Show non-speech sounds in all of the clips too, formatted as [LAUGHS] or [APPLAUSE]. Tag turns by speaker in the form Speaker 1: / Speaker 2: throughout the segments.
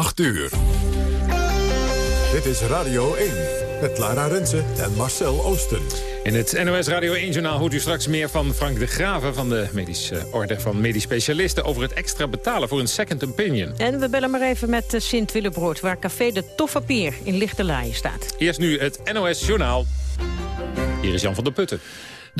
Speaker 1: 8 uur. Dit is Radio 1 met Lara Rensen en Marcel Oosten.
Speaker 2: In het NOS Radio 1-journaal hoort u straks meer van Frank de Graven... van de medische orde van medisch specialisten... over het extra betalen voor een second opinion.
Speaker 3: En we bellen maar even met eh, Sint Willebrood... waar café De Toffapier in Lichterlaaien staat.
Speaker 2: Eerst nu het NOS-journaal. Hier is Jan van der Putten.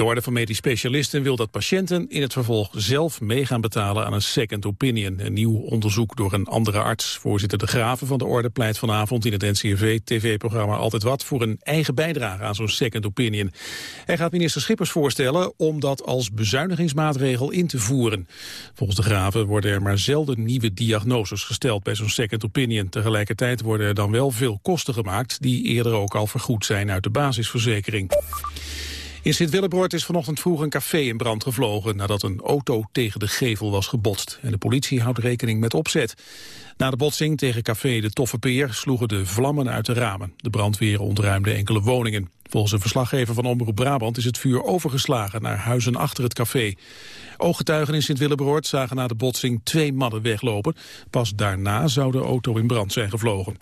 Speaker 4: De Orde van Medisch Specialisten wil dat patiënten in het vervolg zelf mee gaan betalen aan een second opinion. Een nieuw onderzoek door een andere arts. Voorzitter De Graven van de Orde pleit vanavond in het NCRV-tv-programma Altijd Wat voor een eigen bijdrage aan zo'n second opinion. Hij gaat minister Schippers voorstellen om dat als bezuinigingsmaatregel in te voeren. Volgens De Graven worden er maar zelden nieuwe diagnoses gesteld bij zo'n second opinion. Tegelijkertijd worden er dan wel veel kosten gemaakt die eerder ook al vergoed zijn uit de basisverzekering. In Sint-Willebroord is vanochtend vroeg een café in brand gevlogen... nadat een auto tegen de gevel was gebotst. En de politie houdt rekening met opzet. Na de botsing tegen café De Toffe Peer sloegen de vlammen uit de ramen. De brandweer ontruimde enkele woningen. Volgens een verslaggever van Omroep Brabant is het vuur overgeslagen naar huizen achter het café. Ooggetuigen in Sint-Willebroord zagen na de botsing twee mannen weglopen. Pas daarna zou de auto in brand zijn gevlogen.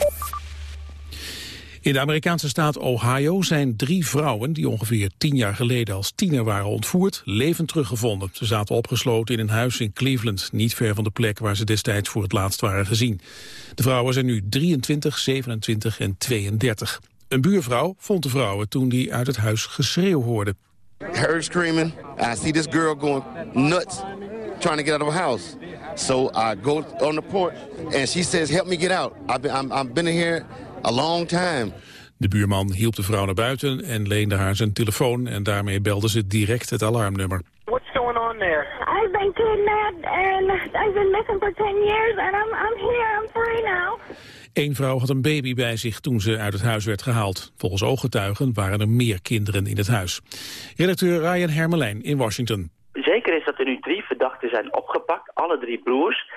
Speaker 4: In de Amerikaanse staat Ohio zijn drie vrouwen die ongeveer tien jaar geleden als tiener waren ontvoerd, levend teruggevonden. Ze zaten opgesloten in een huis in Cleveland, niet ver van de plek waar ze destijds voor het laatst waren gezien. De vrouwen zijn nu 23, 27 en 32. Een buurvrouw vond de vrouwen toen die uit het huis geschreeuw hoorde.
Speaker 5: Her screaming, I see this girl going nuts, trying to get out of her house. So I go on the porch and she says, help me get out. I've been, I'm, I've been here a long time.
Speaker 4: De buurman hielp de vrouw naar buiten en leende haar zijn telefoon en daarmee belde ze direct het alarmnummer.
Speaker 6: What's going on there?
Speaker 7: I've been kidnapped and I've been missing for 10 years and I'm, I'm here, I'm free now.
Speaker 4: Eén vrouw had een baby bij zich toen ze uit het huis werd gehaald. Volgens ooggetuigen waren er meer kinderen in het huis. Redacteur Ryan Hermelijn in Washington.
Speaker 8: Zeker is dat er nu drie verdachten zijn opgepakt, alle drie broers.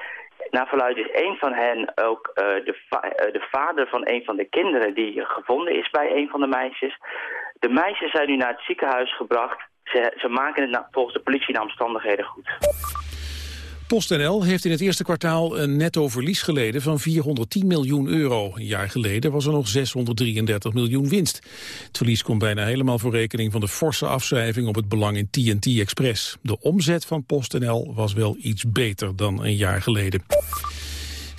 Speaker 8: Naar verluidt is een van hen ook uh, de, uh, de, vader van een van de kinderen die gevonden is bij een van de meisjes. De meisjes zijn nu naar het ziekenhuis gebracht. Ze, ze maken het volgens de politie naar omstandigheden goed.
Speaker 4: PostNL heeft in het eerste kwartaal een netto verlies geleden van 410 miljoen euro. Een jaar geleden was er nog 633 miljoen winst. Het verlies komt bijna helemaal voor rekening van de forse afschrijving op het belang in TNT Express. De omzet van PostNL was wel iets beter dan een jaar geleden.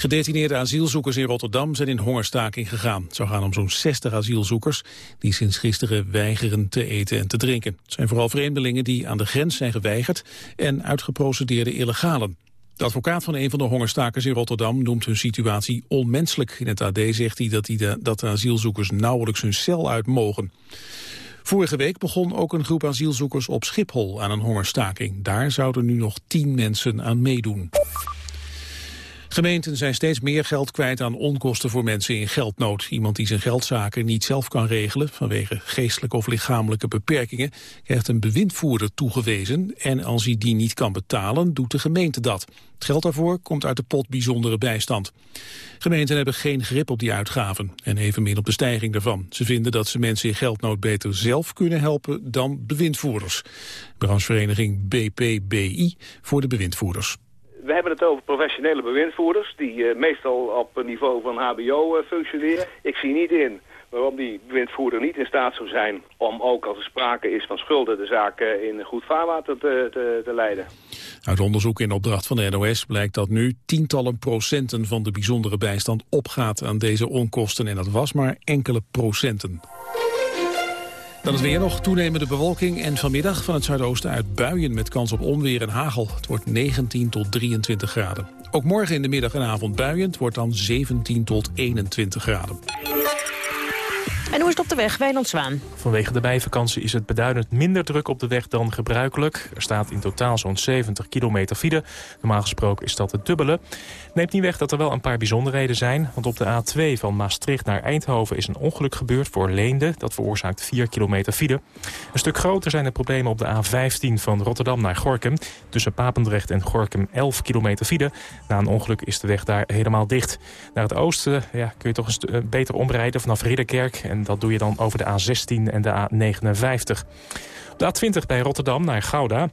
Speaker 4: Gedetineerde asielzoekers in Rotterdam zijn in hongerstaking gegaan. Het zou gaan om zo'n 60 asielzoekers die sinds gisteren weigeren te eten en te drinken. Het zijn vooral vreemdelingen die aan de grens zijn geweigerd en uitgeprocedeerde illegalen. De advocaat van een van de hongerstakers in Rotterdam noemt hun situatie onmenselijk. In het AD zegt hij dat, de, dat de asielzoekers nauwelijks hun cel uit mogen. Vorige week begon ook een groep asielzoekers op Schiphol aan een hongerstaking. Daar zouden nu nog tien mensen aan meedoen. Gemeenten zijn steeds meer geld kwijt aan onkosten voor mensen in geldnood. Iemand die zijn geldzaken niet zelf kan regelen vanwege geestelijke of lichamelijke beperkingen krijgt een bewindvoerder toegewezen en als hij die niet kan betalen doet de gemeente dat. Het geld daarvoor komt uit de pot bijzondere bijstand. Gemeenten hebben geen grip op die uitgaven en evenmin op de stijging daarvan. Ze vinden dat ze mensen in geldnood beter zelf kunnen helpen dan bewindvoerders. Branchevereniging BPBI voor de bewindvoerders
Speaker 9: we hebben het over professionele bewindvoerders... die uh, meestal op een niveau van hbo uh, functioneren. Ik zie niet in waarom die bewindvoerder niet in staat zou zijn... om ook als er sprake is van schulden de zaak uh, in goed vaarwater te, te, te, leiden.
Speaker 4: Uit onderzoek in opdracht van de NOS blijkt dat nu tientallen procenten van de bijzondere bijstand opgaat aan deze onkosten. En dat was maar enkele procenten. Dan is weer nog toenemende bewolking en vanmiddag van het zuidoosten uit buien met kans op onweer en hagel. Het wordt 19 tot 23 graden. Ook morgen in de middag en avond buien. Het wordt dan 17 tot 21 graden.
Speaker 3: En hoe is het op de weg, Wijnand Zwaan?
Speaker 10: Vanwege de bijvakantie is het beduidend minder druk op de weg dan gebruikelijk. Er staat in totaal zo'n 70 kilometer file. Normaal gesproken is dat het dubbele. Neemt niet weg dat er wel een paar bijzonderheden zijn. Want op de A2 van Maastricht naar Eindhoven is een ongeluk gebeurd voor Leende. Dat veroorzaakt 4 kilometer file. Een stuk groter zijn de problemen op de A15 van Rotterdam naar Gorkum. Tussen Papendrecht en Gorkum 11 kilometer file. Na een ongeluk is de weg daar helemaal dicht. Naar het oosten ja, kun je toch eh, beter omrijden vanaf Ridderkerk. En dat doe je dan over de A16 en de A59. Op de A20 bij Rotterdam naar Gouda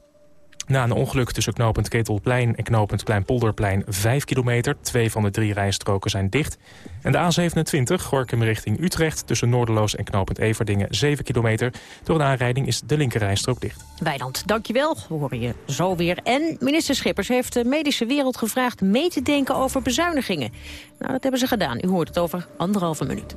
Speaker 10: Na een ongeluk tussen knooppunt Ketelplein en knooppunt Kleinpolderplein 5 kilometer. Twee van de drie rijstroken zijn dicht. En de A27, Gorkum richting Utrecht... tussen Noorderloos en knooppunt Everdingen 7 kilometer. Door een aanrijding is de linkerrijstrook dicht.
Speaker 3: Wijnand, dankjewel. We horen je zo weer. En minister Schippers heeft de medische wereld gevraagd... mee te denken over bezuinigingen. Nou, dat hebben ze gedaan. U hoort het over anderhalve minuut.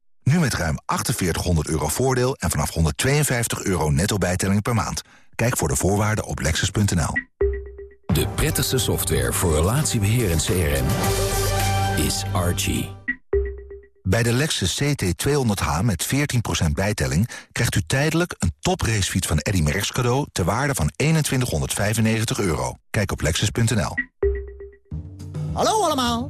Speaker 11: Nu met ruim 4800 euro voordeel en vanaf 152 euro netto bijtelling per maand. Kijk voor de voorwaarden op lexus.nl.
Speaker 12: De prettigste software voor relatiebeheer en CRM is Archie.
Speaker 11: Bij de Lexus CT200h met 14% bijtelling krijgt u tijdelijk een topracefiets van Eddy Merckx cadeau ter waarde van 2195 euro. Kijk op lexus.nl.
Speaker 13: Hallo allemaal!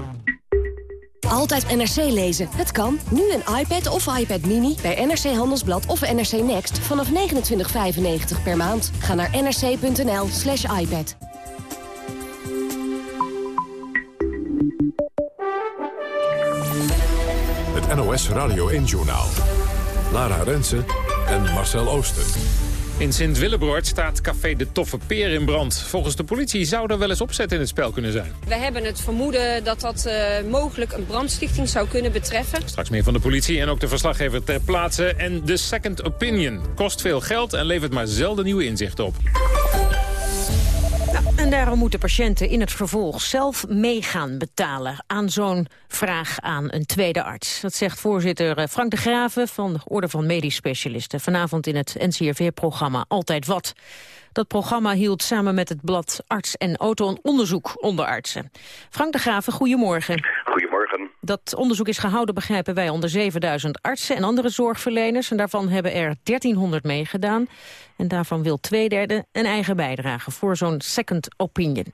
Speaker 14: Altijd NRC lezen. Het kan. Nu een iPad of iPad Mini bij NRC Handelsblad of NRC Next vanaf 29,95 per maand. Ga naar nrc.nl slash iPad.
Speaker 1: Het NOS Radio 1-journaal. Lara Rensen en Marcel Ooster.
Speaker 2: In Sint-Willebroord staat café De Toffe Peer in brand. Volgens de politie zou er wel eens opzet in het spel kunnen zijn.
Speaker 15: We hebben het vermoeden dat dat uh, mogelijk een brandstichting zou kunnen betreffen.
Speaker 2: Straks meer van de politie en ook de verslaggever ter plaatse. En de second opinion kost veel geld en levert maar zelden nieuwe inzichten op.
Speaker 3: Daarom moeten patiënten in het vervolg zelf meegaan betalen... aan zo'n vraag aan een tweede arts. Dat zegt voorzitter eh, Frank de Graven van de Orde van Medisch Specialisten... vanavond in het NCRV-programma Altijd Wat. Dat programma hield samen met het blad Arts en Auto een onderzoek onder artsen. Frank de Graven, goedemorgen.
Speaker 16: Goedemorgen.
Speaker 3: Dat onderzoek is gehouden, begrijpen wij, onder 7000 artsen en andere zorgverleners. En daarvan hebben er 1300 meegedaan. En daarvan wil twee derde een eigen bijdrage voor zo'n second opinion.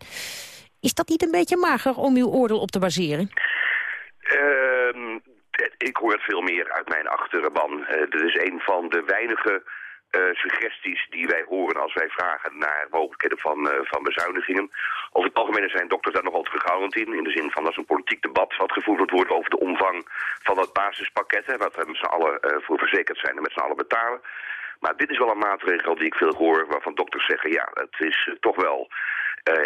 Speaker 3: Is dat niet een beetje mager om uw oordeel op te baseren?
Speaker 16: Uh, ik hoor het veel meer uit mijn achterban. Uh, dit is een van de weinige uh, suggesties die wij horen als wij vragen naar mogelijkheden van, uh, van bezuinigingen. Over het algemeen zijn dokters daar nogal terughoudend in. In de zin van dat is een politiek debat wat gevoerd wordt over de omvang van dat basispakket. Hè, wat we met z'n allen uh, voor verzekerd zijn en met z'n allen betalen. Maar dit is wel een maatregel die ik veel hoor waarvan dokters zeggen... ja, het is toch wel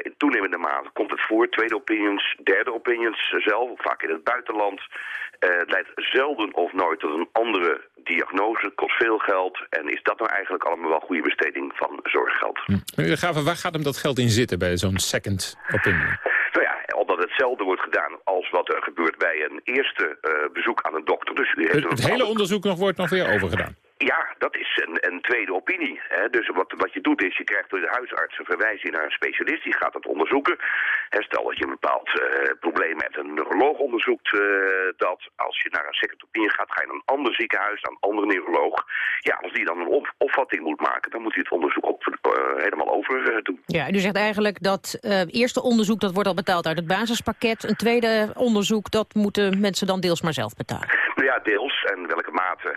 Speaker 16: in toenemende mate komt het voor. Tweede opinions, derde opinions zelf, vaak in het buitenland. Uh, het leidt zelden of nooit tot een andere diagnose, kost veel geld. En is dat nou eigenlijk allemaal wel goede besteding van zorggeld?
Speaker 2: Hm. Meneer Graven, waar gaat hem dat geld in zitten bij zo'n second opinion?
Speaker 16: Nou ja, omdat hetzelfde wordt gedaan als wat er gebeurt bij een eerste uh, bezoek aan een dokter. Dus u heeft
Speaker 2: het, het hele onderzoek nog wordt nog weer overgedaan?
Speaker 16: Ja, dat is een, een tweede opinie. Hè. Dus wat, wat je doet is, je krijgt door de huisarts een verwijzing naar een specialist. Die gaat het onderzoeken. En stel dat je een bepaald uh, probleem hebt. Een neuroloog onderzoekt uh, dat. Als je naar een second opinie gaat, ga je naar een ander ziekenhuis, naar een andere neuroloog. Ja, als die dan een op, opvatting moet maken, dan moet hij het onderzoek op, uh, helemaal over doen.
Speaker 3: Ja, u zegt eigenlijk dat eerste onderzoek, dat wordt al betaald uit het basispakket. Een tweede onderzoek, dat moeten mensen dan deels maar zelf betalen.
Speaker 16: Nou ja, deels. En welke mate,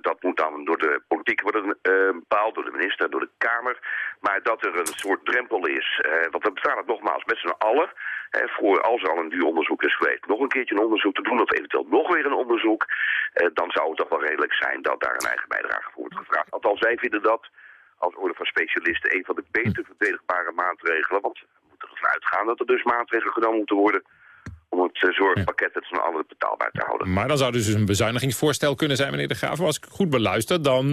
Speaker 16: dat moet dan door de politiek worden uh, bepaald, door de minister, door de Kamer. Maar dat er een soort drempel is, uh, want we betalen het nogmaals met z'n allen. Voor als er al een duur onderzoek is geweest, nog een keertje een onderzoek te doen, of eventueel nog weer een onderzoek, uh, dan zou het toch wel redelijk zijn dat daar een eigen bijdrage voor wordt gevraagd. Althans, wij vinden dat als orde van specialisten een van de beter verdedigbare maatregelen, want we moeten ervan uitgaan dat er dus maatregelen genomen moeten worden het zorgpakket met z'n allen betaalbaar te houden.
Speaker 2: Maar dan zou dus een bezuinigingsvoorstel kunnen zijn, meneer De Graaf. Als ik goed beluister, dan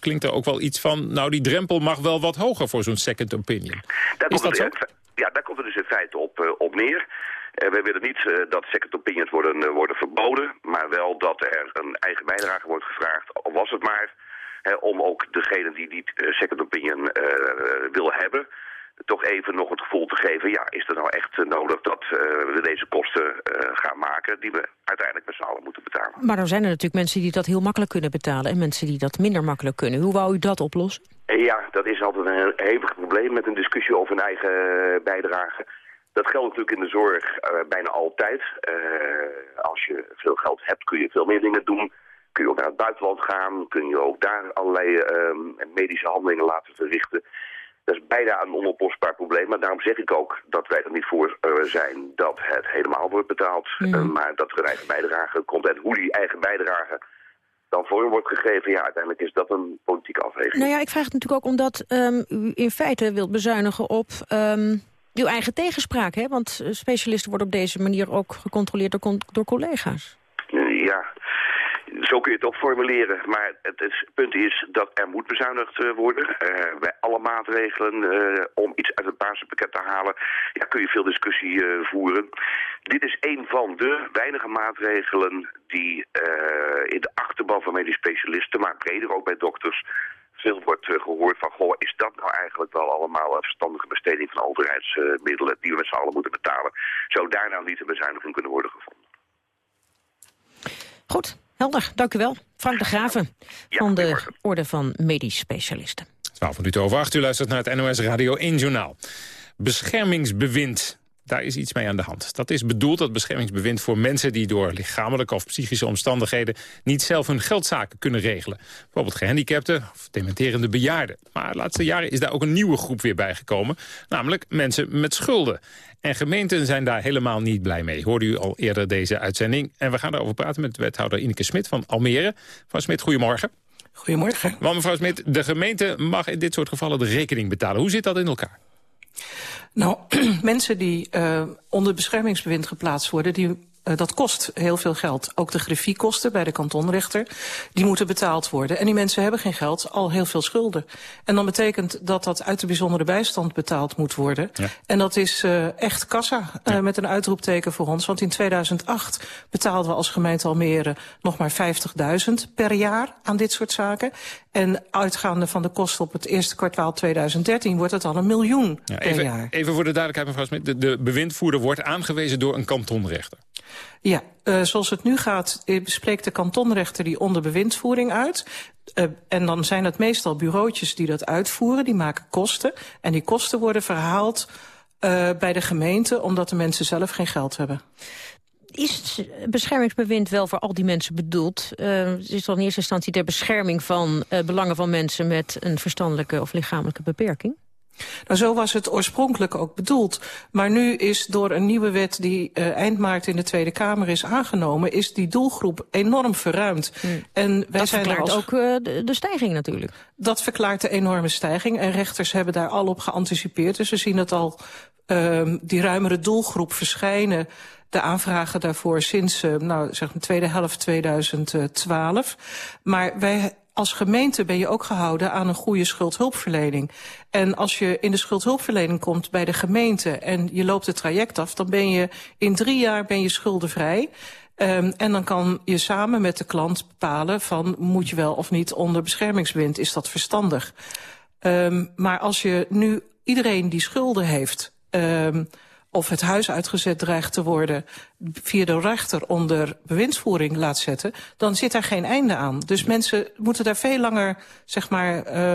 Speaker 2: klinkt er ook wel iets van... nou, die drempel mag wel wat hoger voor zo'n second opinion.
Speaker 16: Daar Is dat zo? ja, daar komt het dus in feite op, uh, op neer. Uh, wij willen niet uh, dat second opinions worden, uh, worden verboden, maar wel dat er een eigen bijdrage wordt gevraagd, al was het maar, hè, om ook degene die niet second opinion wil hebben, toch even nog het gevoel te geven... ja, is er nou echt nodig dat uh, we deze kosten uh, gaan maken... die we uiteindelijk met z'n allen moeten betalen.
Speaker 3: Maar dan zijn er natuurlijk mensen die dat heel makkelijk kunnen betalen... en mensen die dat minder makkelijk kunnen. Hoe wou u dat oplossen?
Speaker 16: Ja, dat is altijd een hevig probleem met een discussie over een eigen bijdrage. Dat geldt natuurlijk in de zorg uh, bijna altijd. als je veel geld hebt kun je veel meer dingen doen... Kun je ook naar het buitenland gaan, kun je ook daar allerlei medische handelingen laten verrichten. Dat is bijna een onoplosbaar probleem. Maar daarom zeg ik ook dat wij er niet voor uh, zijn dat het helemaal wordt betaald. Mm. Uh, maar dat er een eigen bijdrage komt. En hoe die eigen bijdrage dan vorm wordt gegeven... ja, uiteindelijk is dat een politieke afweging.
Speaker 3: Nou ja, ik vraag het natuurlijk ook omdat um, u in feite wilt bezuinigen op... Um, uw eigen tegenspraak, hè? Want specialisten worden op deze manier ook gecontroleerd door, door collega's.
Speaker 16: Ja, zo kun je het ook formuleren. Maar het, punt is dat er moet bezuinigd uh, worden. Uh, bij alle maatregelen uh, om iets uit het basispakket te halen... Ja, kun je veel discussie voeren. Dit is een van de weinige maatregelen die in de achterban van medisch specialisten... maar breder ook bij dokters veel wordt gehoord van... goh, is dat nou eigenlijk wel allemaal een verstandige besteding van overheidsmiddelen... die we met z'n allen moeten betalen? Zou daar nou niet een bezuiniging kunnen worden gevonden?
Speaker 3: Goed, helder. Dank u wel. Frank de Graven van de Orde van Medisch Specialisten.
Speaker 2: 12 minuten over 8 u luistert naar het NOS Radio 1 Journaal. Beschermingsbewind daar is iets mee aan de hand. Dat is bedoeld, dat beschermingsbewind, voor mensen die door lichamelijke of psychische omstandigheden niet zelf hun geldzaken kunnen regelen. Bijvoorbeeld gehandicapten of dementerende bejaarden. Maar de laatste jaren is daar ook een nieuwe groep weer bijgekomen, namelijk mensen met schulden. En gemeenten zijn daar helemaal niet blij mee. Hoorde u al eerder deze uitzending. En we gaan daarover praten met wethouder Ineke Smit van Almere. Mevrouw Smit, goedemorgen.
Speaker 17: Goedemorgen.
Speaker 2: Want mevrouw Smit, de gemeente mag in dit soort gevallen de rekening betalen. Hoe zit dat in elkaar?
Speaker 17: Nou, [CLEARS THROAT] mensen die uh, onder beschermingsbewind geplaatst worden... die uh, dat kost heel veel geld. Ook de griffiekosten bij de kantonrechter, die moeten betaald worden. En die mensen hebben geen geld, al heel veel schulden. En dan betekent dat dat uit de bijzondere bijstand betaald moet worden. Ja. En dat is uh, echt kassa, uh, ja. met een uitroepteken voor ons. Want in 2008 betaalden we als gemeente Almere nog maar 50.000 per jaar aan dit soort zaken. En uitgaande van de kosten op het eerste kwartaal 2013 wordt het al een miljoen ja,
Speaker 2: even,
Speaker 17: per jaar.
Speaker 2: Even voor de duidelijkheid, mevrouw Smit. De, de bewindvoerder wordt aangewezen door een kantonrechter.
Speaker 17: Ja, uh, zoals het nu gaat, spreekt de kantonrechter die onder bewindvoering uit. Uh, en dan zijn het meestal bureautjes die dat uitvoeren, die maken kosten. En die kosten worden verhaald bij de gemeente, omdat de mensen zelf geen geld hebben.
Speaker 3: Is beschermingsbewind wel voor al die mensen bedoeld? Het is dan in eerste instantie ter bescherming van belangen van mensen met een verstandelijke of lichamelijke beperking?
Speaker 17: Nou, zo was het oorspronkelijk ook bedoeld. Maar nu is door een nieuwe wet die uh, eind maart in de Tweede Kamer is aangenomen... is die doelgroep enorm verruimd.
Speaker 3: Hmm. En wij dat zijn verklaart als... ook uh, de, de, stijging natuurlijk.
Speaker 17: Dat verklaart de enorme stijging. En rechters hebben daar al op geanticipeerd. Dus we zien het al, uh, die ruimere doelgroep verschijnen de aanvragen daarvoor sinds uh, nou, zeg de tweede helft 2012. Maar wij als gemeente ben je ook gehouden aan een goede schuldhulpverlening. En als je in de schuldhulpverlening komt bij de gemeente en je loopt het traject af... dan ben je in drie jaar ben je schuldenvrij. Um, en dan kan je samen met de klant bepalen van moet je wel of niet onder beschermingsbewind. Is dat verstandig? Um, maar als je nu iedereen die schulden heeft... Um, of het huis uitgezet dreigt te worden... via de rechter onder bewindsvoering laat zetten... dan zit daar geen einde aan. Dus mensen moeten daar veel langer zeg maar,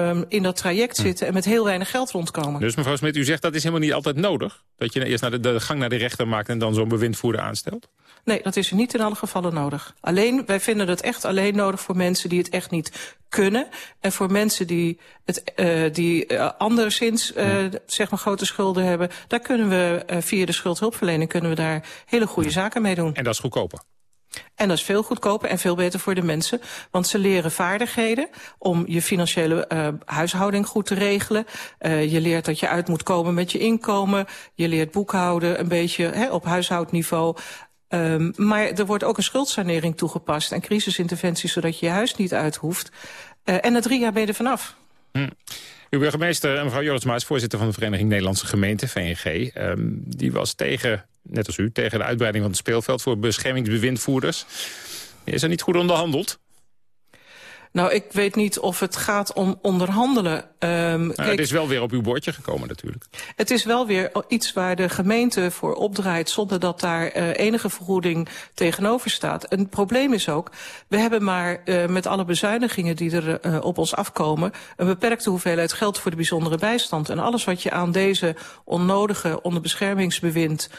Speaker 17: um, in dat traject hm. zitten... en met heel weinig geld rondkomen.
Speaker 2: Dus mevrouw Smit, u zegt dat is helemaal niet altijd nodig? Dat je eerst naar de, de gang naar de rechter maakt... en dan zo'n bewindvoerder aanstelt?
Speaker 17: Nee, dat is niet in alle gevallen nodig. Alleen, wij vinden het echt alleen nodig voor mensen die het echt niet kunnen. En voor mensen die, het, uh, die uh, anderszins uh, ja. zeg maar grote schulden hebben... daar kunnen we via de schuldhulpverlening kunnen we daar hele goede zaken mee doen.
Speaker 2: En dat is goedkoper?
Speaker 17: En dat is veel goedkoper en veel beter voor de mensen. Want ze leren vaardigheden om je financiële uh, huishouding goed te regelen. Uh, je leert dat je uit moet komen met je inkomen. Je leert boekhouden een beetje hè, op huishoudniveau. Um, maar er wordt ook een schuldsanering toegepast en crisisinterventies zodat je je huis niet uit hoeft. Uh, en na drie jaar ben je er vanaf.
Speaker 2: Hm. Uw burgemeester, mevrouw Jorritsma, is voorzitter van de Vereniging Nederlandse Gemeenten, VNG. Um, die was tegen net als u, tegen de uitbreiding van het speelveld voor beschermingsbewindvoerders. Is er niet goed onderhandeld?
Speaker 17: Nou, ik weet niet of het gaat om onderhandelen. Um,
Speaker 2: nou, kijk, het is wel weer op uw bordje gekomen natuurlijk.
Speaker 17: Het is wel weer iets waar de gemeente voor opdraait... zonder dat daar uh, enige vergoeding tegenover staat. En het probleem is ook, we hebben maar uh, met alle bezuinigingen... die er uh, op ons afkomen... een beperkte hoeveelheid geld voor de bijzondere bijstand. En alles wat je aan deze onnodige onderbeschermingsbewind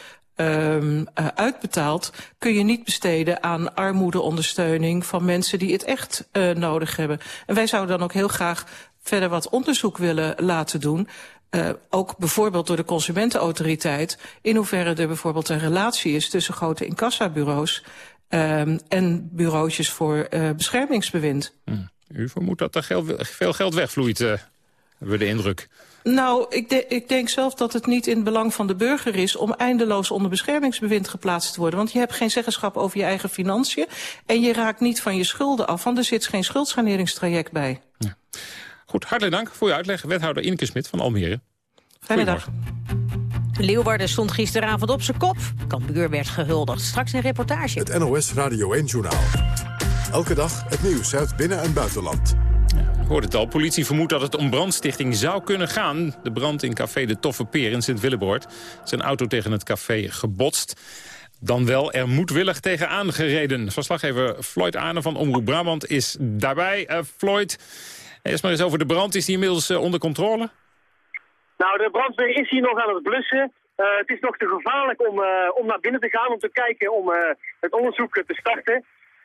Speaker 17: um, uh, uitbetaalt... kun je niet besteden aan armoedeondersteuning van mensen die het echt uh, nodig hebben. En wij zouden dan ook heel graag verder wat onderzoek willen laten doen... Uh, ook bijvoorbeeld door de consumentenautoriteit... in hoeverre er bijvoorbeeld een relatie is tussen grote incassabureaus... Um, en bureautjes voor beschermingsbewind.
Speaker 2: Hm. U vermoedt dat er veel geld wegvloeit, hebben we de indruk.
Speaker 17: Nou, ik, de, ik, denk zelf dat het niet in het belang van de burger is... om eindeloos onder beschermingsbewind geplaatst te worden. Want je hebt geen zeggenschap over je eigen financiën... en je raakt niet van je schulden af, want er zit geen schuldsaneringstraject bij. Ja.
Speaker 2: Goed, hartelijk dank voor uw uitleg. Wethouder Inke Smit van Almere.
Speaker 17: Fijne dag.
Speaker 3: Leeuwarden stond gisteravond op zijn kop. Kambuur werd gehuldigd. Straks een reportage.
Speaker 1: Het NOS Radio 1-journaal. Elke dag het nieuws uit binnen- en buitenland.
Speaker 2: Hoort het al, politie vermoedt dat het om brandstichting zou kunnen gaan. De brand in café De Toffe Peer in Sint-Willeboord. Zijn auto tegen het café gebotst. Dan wel er moedwillig tegen aangereden. Verslaggever Floyd Arne van Omroep Brabant is daarbij. Uh, Floyd, eerst maar eens over de brand. Is die inmiddels uh, onder controle?
Speaker 18: Nou, de brandweer is hier nog aan het blussen. Uh, het is nog te gevaarlijk om, om naar binnen te gaan, om te kijken, om het onderzoek te starten.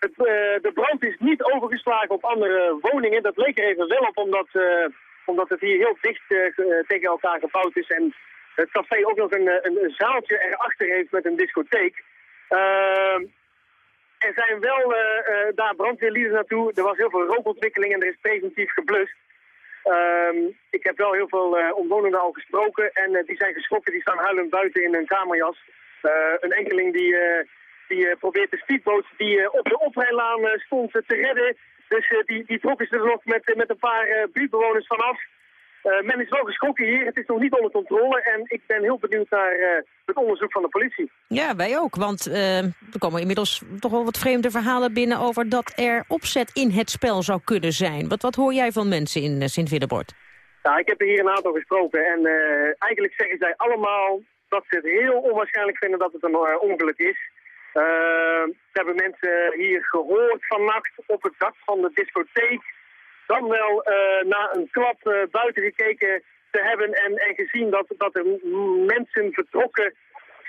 Speaker 18: Uh, de brand is niet overgeslagen op andere woningen. Dat leek er even wel op, omdat, uh, omdat het hier heel dicht uh, tegen elkaar gebouwd is. En het café ook nog een, een, zaaltje erachter heeft met een discotheek. Ehm, er zijn wel daar brandweerlieden naartoe. Er was heel veel rookontwikkeling en er is preventief geblust. Ehm, ik heb wel heel veel omwonenden al gesproken en die zijn geschrokken. Die staan huilend buiten in hun kamerjas. een enkeling die die uh, probeert de speedboot die uh, op de oprijlaan uh, stond te redden. Dus die, die trokken ze er nog met, met een paar buurtbewoners vanaf. men is wel geschrokken hier, het is nog niet onder controle. En ik ben heel benieuwd naar het onderzoek van de politie.
Speaker 3: Ja, wij ook. Want er komen inmiddels toch wel wat vreemde verhalen binnen... over dat er opzet in het spel zou kunnen zijn. Wat, wat hoor jij van mensen in Sint-Willebord?
Speaker 18: Nou, ik heb er hier een aantal gesproken. En eigenlijk zeggen zij allemaal dat ze het heel onwaarschijnlijk vinden dat het een ongeluk is. Uh, hebben mensen hier gehoord vannacht op het dak van de discotheek. Dan wel uh, na een klap uh, buiten gekeken te hebben en, en gezien dat, dat er mensen vertrokken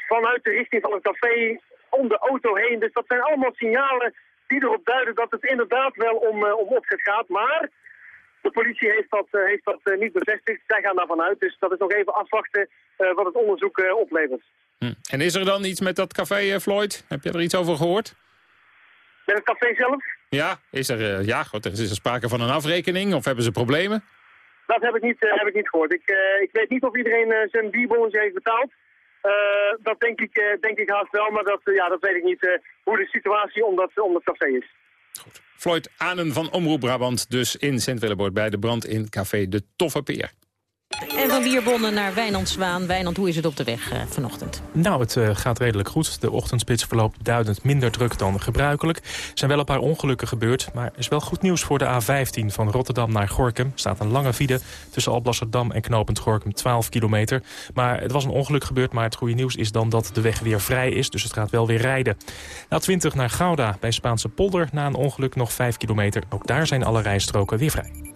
Speaker 18: vanuit de richting van het café om de auto heen. Dus dat zijn allemaal signalen die erop duiden dat het inderdaad wel om, om opzet gaat. Maar de politie heeft dat, heeft dat niet bevestigd. Zij gaan daarvan uit. Dus dat is nog even afwachten wat het onderzoek oplevert.
Speaker 2: Hm. En is er dan iets met dat café, uh, Floyd? Heb je er iets over gehoord?
Speaker 18: Met het café zelf?
Speaker 2: Ja, is er, uh, ja goed, is er sprake van een afrekening of hebben ze problemen?
Speaker 18: Dat heb ik niet, uh, heb ik niet gehoord. Ik, ik weet niet of iedereen zijn bierbonus heeft betaald. dat denk ik, denk ik haast wel, maar dat, ja, dat weet ik niet hoe de situatie om dat, om dat café is.
Speaker 2: Goed. Floyd Anen van Omroep Brabant, dus in Sint-Willeboord bij de brand in café De Toffe Peer.
Speaker 3: En van Wierbonnen naar Wijnandswaan. Wijnand, hoe is het op de weg uh, vanochtend?
Speaker 10: Nou, het uh, gaat redelijk goed. De ochtendspits verloopt duidend minder druk dan gebruikelijk. Er zijn wel een paar ongelukken gebeurd, maar er is wel goed nieuws voor de A15 van Rotterdam naar Gorkum. Staat een lange file tussen Alblasserdam en Knopend Gorkum, 12 kilometer. Maar het was een ongeluk gebeurd, maar het goede nieuws is dan dat de weg weer vrij is. Dus het gaat wel weer rijden. A20 naar Gouda bij Spaanse polder na een ongeluk nog 5 kilometer. Ook daar zijn alle rijstroken weer vrij.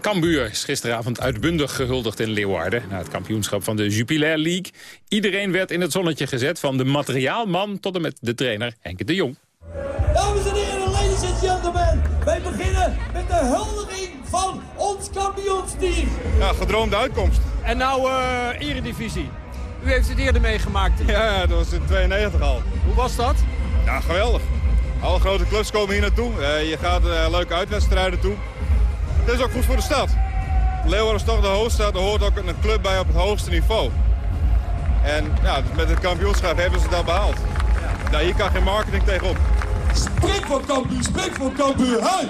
Speaker 2: Cambuur is gisteravond uitbundig gehuldigd in Leeuwarden... na het kampioenschap van de Jupiler League. Iedereen werd in het zonnetje gezet, van de materiaalman tot en met de trainer Henk de Jong.
Speaker 19: Dames en heren, ladies and gentlemen, wij beginnen met de huldiging van ons kampioensteam.
Speaker 20: Ja, gedroomde uitkomst.
Speaker 21: En nou uh, eredivisie. U heeft het eerder meegemaakt.
Speaker 20: Ja, dat was in 92 al.
Speaker 21: Hoe was dat?
Speaker 20: Ja, geweldig. Alle grote clubs komen hier naartoe. Uh, je gaat uh, leuke uitwedstrijden toe. Dat is ook goed voor de stad. Leeuwarden is toch de hoofdstad, er hoort ook een club bij op het hoogste niveau. En ja, met het kampioenschap hebben ze dat behaald. Nou, hier kan geen marketing tegenop.
Speaker 19: Spring voor Cambuur, spring voor Cambuur, hey!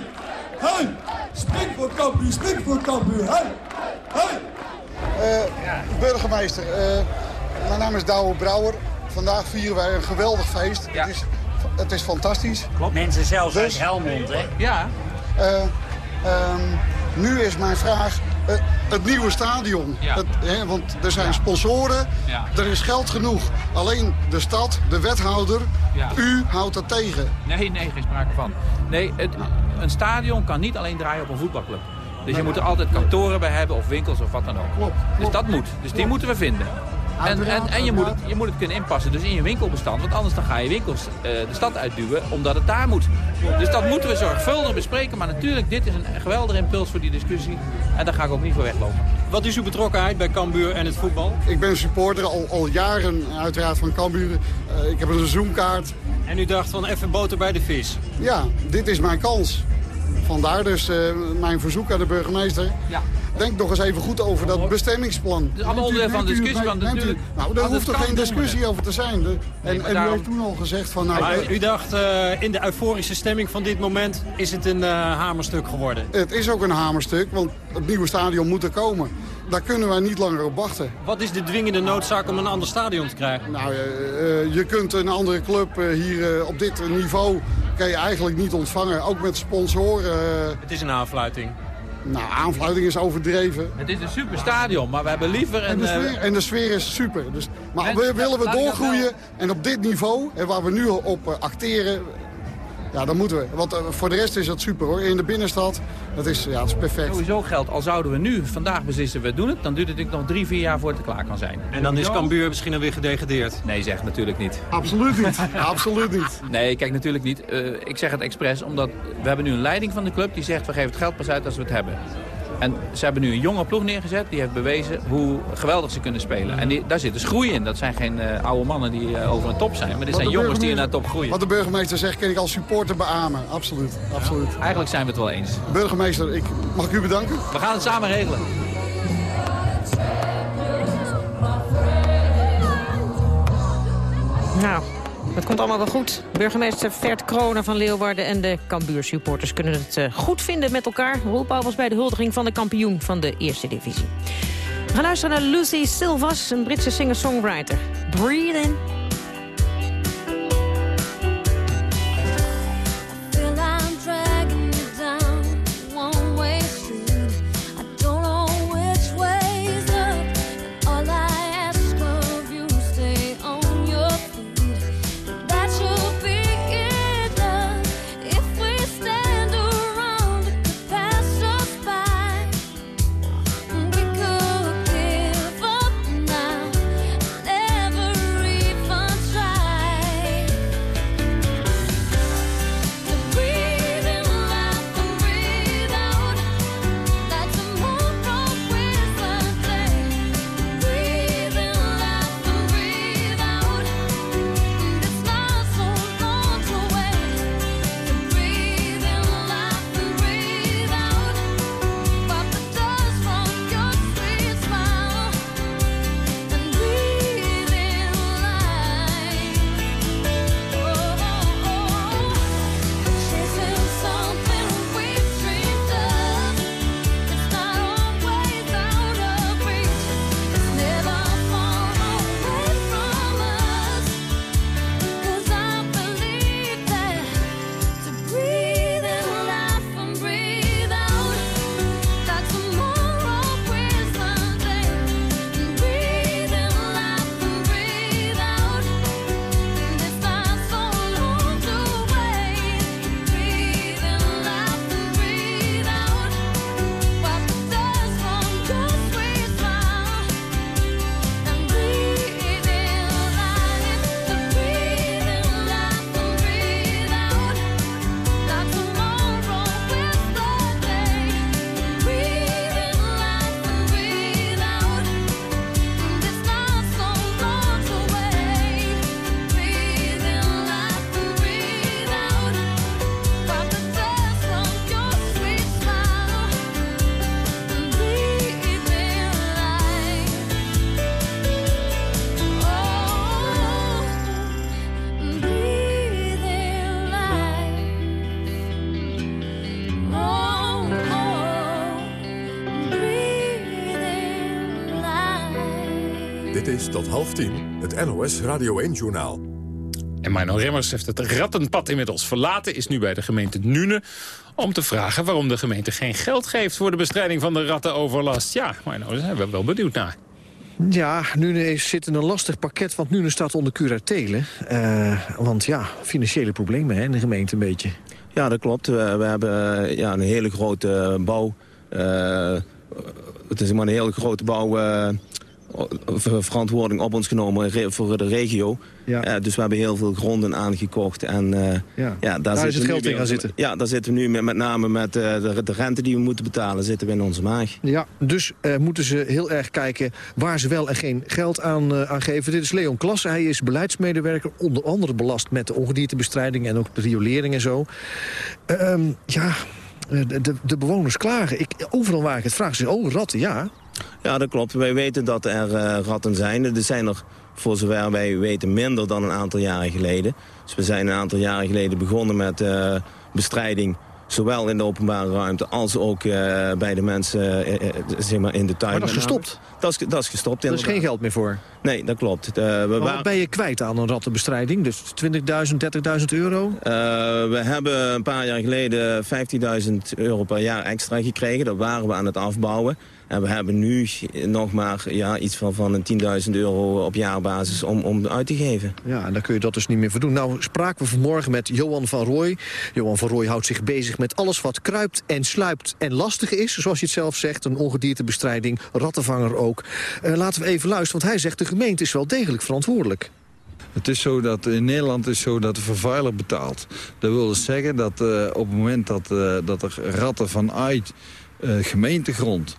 Speaker 19: Hey! Spring voor Cambuur, spring voor Cambuur, hey! Hey!
Speaker 22: Uh, burgemeester, uh, mijn naam is Douwe Brouwer
Speaker 23: vandaag vieren wij een geweldig feest. Het, is, het is fantastisch.
Speaker 22: Klopt. Mensen zelfs
Speaker 23: Dus-
Speaker 22: uit Helmond, hè? Ja.
Speaker 23: Eh, ehm, nu is mijn vraag, eh, het nieuwe stadion.
Speaker 22: Ja.
Speaker 23: Het, hè, want er zijn sponsoren,
Speaker 22: Ja.
Speaker 23: er is geld genoeg. Alleen de stad, de wethouder, u houdt dat tegen.
Speaker 24: Nee, nee, geen sprake van. Nee, het, een stadion kan niet alleen draaien op een voetbalclub. Dus je moet er altijd kantoren bij hebben of winkels of wat dan ook. Dus dat moet. Dus die moeten we vinden. En, en, en je, moet het, je moet het kunnen inpassen dus in je winkelbestand. Want anders dan ga je winkels eh, de stad uitduwen omdat het daar moet. Dus dat moeten we zorgvuldig bespreken. Maar natuurlijk, dit is een geweldige impuls voor die discussie. En daar ga ik ook niet voor weglopen.
Speaker 21: Wat is uw betrokkenheid bij Cambuur en het voetbal?
Speaker 23: Ik ben supporter al, al jaren uiteraard van Cambuur. Eh, ik heb een seizoenkaart.
Speaker 21: En u dacht van even boter bij de vis.
Speaker 23: Ja, dit is mijn kans. Vandaar dus eh, mijn verzoek aan de burgemeester.
Speaker 24: Ja.
Speaker 23: Denk nog eens even goed over dat bestemmingsplan.
Speaker 24: is allemaal onderdeel van de
Speaker 23: Neemt u-
Speaker 24: discussie, want
Speaker 23: u-
Speaker 24: natuurlijk-
Speaker 23: Nou, daar hoeft er geen discussie over te zijn. De- en u heeft toen al gezegd van... Nou,
Speaker 21: Maar
Speaker 23: eh,
Speaker 21: u dacht, eh, in de euforische stemming van dit moment is het een eh, hamerstuk geworden.
Speaker 23: Het is ook een hamerstuk, want het nieuwe stadion moet er komen. Daar kunnen wij niet langer op wachten.
Speaker 21: Wat is de dwingende noodzaak om een ander stadion te krijgen?
Speaker 23: Nou, je kunt een andere club hier op dit niveau kan je eigenlijk niet ontvangen. Ook met sponsoren.
Speaker 21: Het is een aanfluiting.
Speaker 23: Nou, aanfluiting is overdreven.
Speaker 24: Het is een super stadion, maar we hebben liever
Speaker 23: En
Speaker 24: een...
Speaker 23: de,
Speaker 24: eh,
Speaker 23: sfeer, en de sfeer is super. Dus, maar
Speaker 24: Mensen,
Speaker 23: we, willen we doorgroeien en op dit niveau, en waar we nu op eh, acteren, ja, dan moeten we. Want eh, voor de rest is dat super hoor. In de binnenstad, dat is, ja, dat is perfect.
Speaker 24: Sowieso geldt, al zouden we nu vandaag beslissen we doen het... dan duurt het natuurlijk nog drie, vier jaar voordat het klaar kan zijn.
Speaker 21: En dan is Cambuur misschien alweer gedegradeerd.
Speaker 24: Nee, zeg natuurlijk niet.
Speaker 23: Absoluut niet. [LAUGHS] Absoluut niet.
Speaker 24: Nee, kijk, natuurlijk niet. Eh, ik zeg het expres, omdat we hebben nu een leiding van de club... die zegt, we geven het geld pas uit als we het hebben. En ze hebben nu een jonge ploeg neergezet. Die heeft bewezen hoe geweldig ze kunnen spelen. En die, daar zit dus groei in. Dat zijn geen eh, oude mannen die eh, over een top zijn. Maar dit zijn jongens die naar top groeien.
Speaker 23: Wat de burgemeester zegt, kan ik als supporter beamen. Absoluut. Absoluut.
Speaker 24: Eigenlijk zijn we het wel eens.
Speaker 23: Burgemeester, ik, mag ik u bedanken?
Speaker 24: We gaan het samen regelen.
Speaker 3: Nou, het komt allemaal wel goed. Burgemeester Vert Kronen van Leeuwarden en de Cambuur-supporters kunnen het eh, goed vinden met elkaar. Roel was bij de huldiging van de kampioen van de eerste divisie. We gaan luisteren naar Lucy Silvas, een Britse singer-songwriter. Breathe in.
Speaker 1: Is tot half tien het NOS Radio 1-journaal.
Speaker 2: En Mino Remmers heeft het rattenpad inmiddels verlaten... is nu bij de gemeente Nune om te vragen waarom de gemeente geen geld geeft... voor de bestrijding van de rattenoverlast. Ja, Mino, daar zijn we wel benieuwd naar.
Speaker 25: Ja, Nune is, zit in een lastig pakket, want Nune staat onder curatelen. Eh, want ja, financiële problemen hè, in de gemeente een beetje.
Speaker 26: Ja, dat klopt. We, we hebben eh, ja, een hele grote bouw. eh, het is maar een hele grote bouw. eh, verantwoording op ons genomen voor de regio.
Speaker 25: Ja.
Speaker 26: Eh, dus we hebben heel veel gronden aangekocht. En, eh,
Speaker 25: Ja.
Speaker 26: ja,
Speaker 25: Daar is het geld in gaan zitten.
Speaker 26: Ja, daar zitten we nu met, met name met eh, de, de rente die we moeten betalen... zitten we in onze maag.
Speaker 25: Ja, dus eh, moeten ze heel erg kijken waar ze wel en geen geld aan, eh, aan geven. Dit is Leon Klasse, hij is beleidsmedewerker... onder andere belast met de ongediertebestrijding en ook de riolering en zo. Ehm, ja, eh, de, de, de bewoners klagen. Ik, overal waar ik het vraag, ze oh, ratten, ja.
Speaker 26: Ja, dat klopt. Wij weten dat er eh, ratten zijn. Er zijn er, voor zover wij weten, minder dan een aantal jaren geleden. Dus we zijn een aantal jaren geleden begonnen met eh, bestrijding... zowel in de openbare ruimte als ook eh, bij de mensen zeg maar in de tuin.
Speaker 25: Maar dat is gestopt?
Speaker 26: Dat is, dat is gestopt,
Speaker 25: Daar is geen geld meer voor.
Speaker 26: Nee, dat klopt. We waren-
Speaker 25: wat ben je kwijt aan een rattenbestrijding? Dus 20.000, 30.000 euro?
Speaker 26: We hebben een paar jaar geleden 15.000 euro per jaar extra gekregen. Dat waren we aan het afbouwen. En we hebben nu nog maar ja, iets van, van een 10.000 euro op jaarbasis om, om uit te geven.
Speaker 25: Ja, en dan kun je dat dus niet meer verdoen. Nou spraken we vanmorgen met Johan van Rooij. Johan van Rooij houdt zich bezig met alles wat kruipt en sluipt en lastig is. Zoals je het zelf zegt, een ongediertebestrijding, rattenvanger ook. Eh, laten we even luisteren, want hij zegt de gemeente is wel degelijk verantwoordelijk.
Speaker 27: Het is zo dat in Nederland is zo dat de vervuiler betaalt. Dat wil dus zeggen dat eh, op het moment dat, eh, dat er ratten vanuit eh, gemeentegrond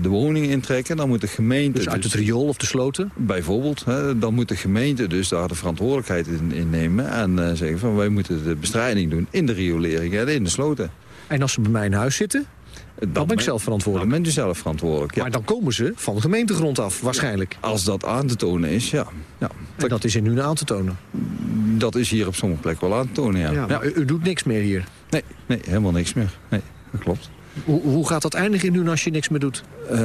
Speaker 27: de woning intrekken, dan moet de gemeente...
Speaker 25: Dus uit het riool of de sloten?
Speaker 27: Bijvoorbeeld. Hè, dan moet de gemeente dus daar de verantwoordelijkheid in, in nemen en eh, zeggen van wij moeten de bestrijding doen in de riolering en in de sloten.
Speaker 25: En als ze bij mij in huis zitten, dan ben ik zelf verantwoordelijk.
Speaker 27: Dan bent u zelf verantwoordelijk, ja.
Speaker 25: Maar dan komen ze van de gemeentegrond af, waarschijnlijk.
Speaker 27: Als dat aan te tonen is, ja. ja.
Speaker 25: En dat is in nu aan te tonen.
Speaker 27: Dat is hier op sommige plekken wel aan te tonen, ja.
Speaker 25: Ja, maar u, u doet niks meer hier.
Speaker 27: Nee, nee, helemaal niks meer. Nee, dat klopt.
Speaker 25: Hoe, hoe gaat dat eindigen nu als je niks meer doet?
Speaker 27: Eh,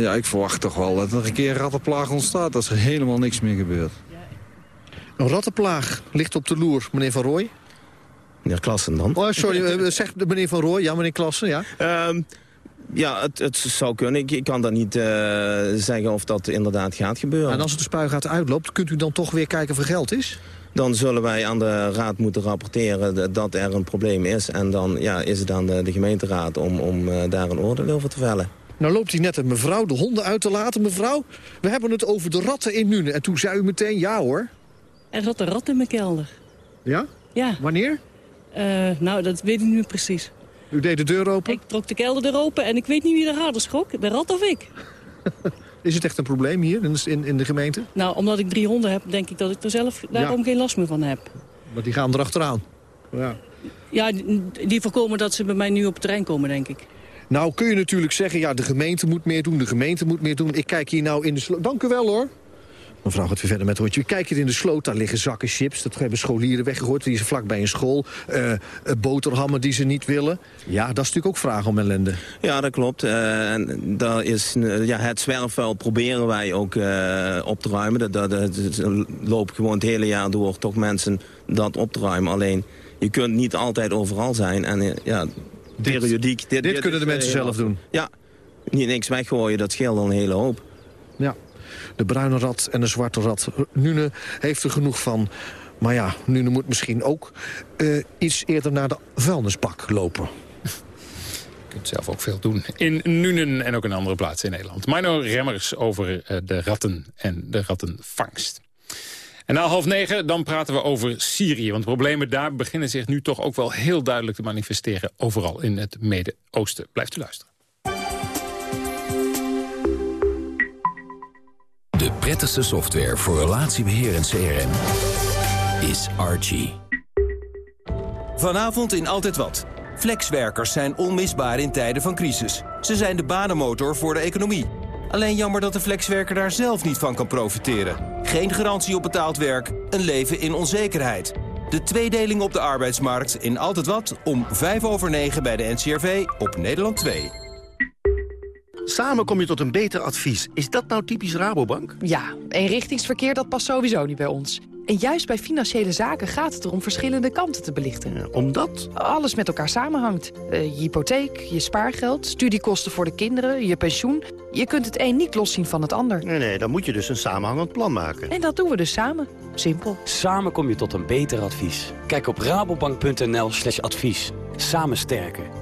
Speaker 27: ja, ik verwacht toch wel dat er een keer een rattenplaag ontstaat... als er helemaal niks meer gebeurt.
Speaker 25: Een rattenplaag ligt op de loer, meneer Van Rooij.
Speaker 26: Meneer Klassen dan.
Speaker 25: Oh, sorry, eh, zegt de meneer Van Rooij. Ja, meneer Klassen, ja.
Speaker 26: Ehm, ja, het, het zou kunnen. Ik, ik kan dat niet eh, zeggen of dat inderdaad gaat gebeuren.
Speaker 25: En als het de spuigaat uitloopt, kunt u dan toch weer kijken of er geld is?
Speaker 26: Dan zullen wij aan de raad moeten rapporteren dat er een probleem is. En dan ja, is het aan de, de gemeenteraad om, om eh, daar een oordeel over te vellen.
Speaker 25: Nou loopt hij net een mevrouw de honden uit te laten. Mevrouw, we hebben het over de ratten in Nune. En toen zei u meteen ja hoor.
Speaker 28: Er zat een rat in mijn kelder.
Speaker 25: Ja?
Speaker 28: Ja.
Speaker 25: Wanneer?
Speaker 28: Eh, nou, dat weet ik niet meer precies.
Speaker 25: U deed de deur open?
Speaker 28: Ik trok de kelderdeur open en ik weet niet wie de harder schrok. De rat of ik. [LAUGHS]
Speaker 25: Is het echt een probleem hier in de, in, in de gemeente?
Speaker 28: Nou, omdat ik drie honden heb, denk ik dat ik er zelf daarom geen last meer van heb.
Speaker 25: Want die gaan erachteraan. Ja.
Speaker 28: Ja, die, voorkomen dat ze bij mij nu op het terrein komen, denk ik.
Speaker 25: Nou kun je natuurlijk zeggen, ja, de gemeente moet meer doen, de gemeente moet meer doen. Ik kijk hier nou in de. Dank u wel hoor. Mevrouw gaat weer verder met het woordje. Kijk hier in de sloot, daar liggen zakken chips. Dat hebben scholieren weggegooid, die zijn vlakbij een school. Eh, eh, boterhammen die ze niet willen. Ja, dat is natuurlijk ook vraag om ellende.
Speaker 26: Ja, dat klopt. Eh, en daar is, ja, het zwerfvuil proberen wij ook eh, op te ruimen. Dat, dat, dat, dat loopt gewoon het hele jaar door toch mensen dat op te ruimen. Alleen, je kunt niet altijd overal zijn. En ja, periodiek... Dit,
Speaker 25: dit kunnen de
Speaker 26: is,
Speaker 25: mensen zelf doen.
Speaker 26: Ja, niet niks weggooien, dat scheelt al een hele hoop.
Speaker 25: Ja, de bruine rat en de zwarte rat. Nune heeft er genoeg van. Maar ja, Nune moet misschien ook eh, iets eerder naar de vuilnisbak lopen.
Speaker 2: Je kunt zelf ook veel doen. In Nuenen en ook in andere plaatsen in Nederland. Mino Remmers over eh, de ratten en de rattenvangst. En na half negen dan praten we over Syrië. Want problemen daar beginnen zich nu toch ook wel heel duidelijk te manifesteren. Overal in het Midden-Oosten. Blijft u luisteren.
Speaker 12: De prettigste software voor relatiebeheer en CRM is Archie.
Speaker 29: Vanavond in Altijd Wat. Flexwerkers zijn onmisbaar in tijden van crisis. Ze zijn de banenmotor voor de economie. Alleen jammer dat de flexwerker daar zelf niet van kan profiteren. Geen garantie op betaald werk, een leven in onzekerheid. De tweedeling op de arbeidsmarkt in Altijd Wat om 5 over 9 bij de NCRV op Nederland 2.
Speaker 27: Samen kom je tot een beter advies. Is dat nou typisch Rabobank?
Speaker 30: Ja, eenrichtingsverkeer dat past sowieso niet bij ons. En juist bij financiële zaken gaat het erom verschillende kanten te belichten.
Speaker 27: omdat?
Speaker 30: Alles met elkaar samenhangt. Eh, je hypotheek, je spaargeld, studiekosten voor de kinderen, je pensioen. Je kunt het een niet loszien van het ander.
Speaker 27: Nee, nee, dan moet je dus een samenhangend plan maken.
Speaker 30: En dat doen we dus samen. Simpel.
Speaker 31: Samen kom je tot een beter advies. Kijk op rabobank.nl slash advies. Samen sterker.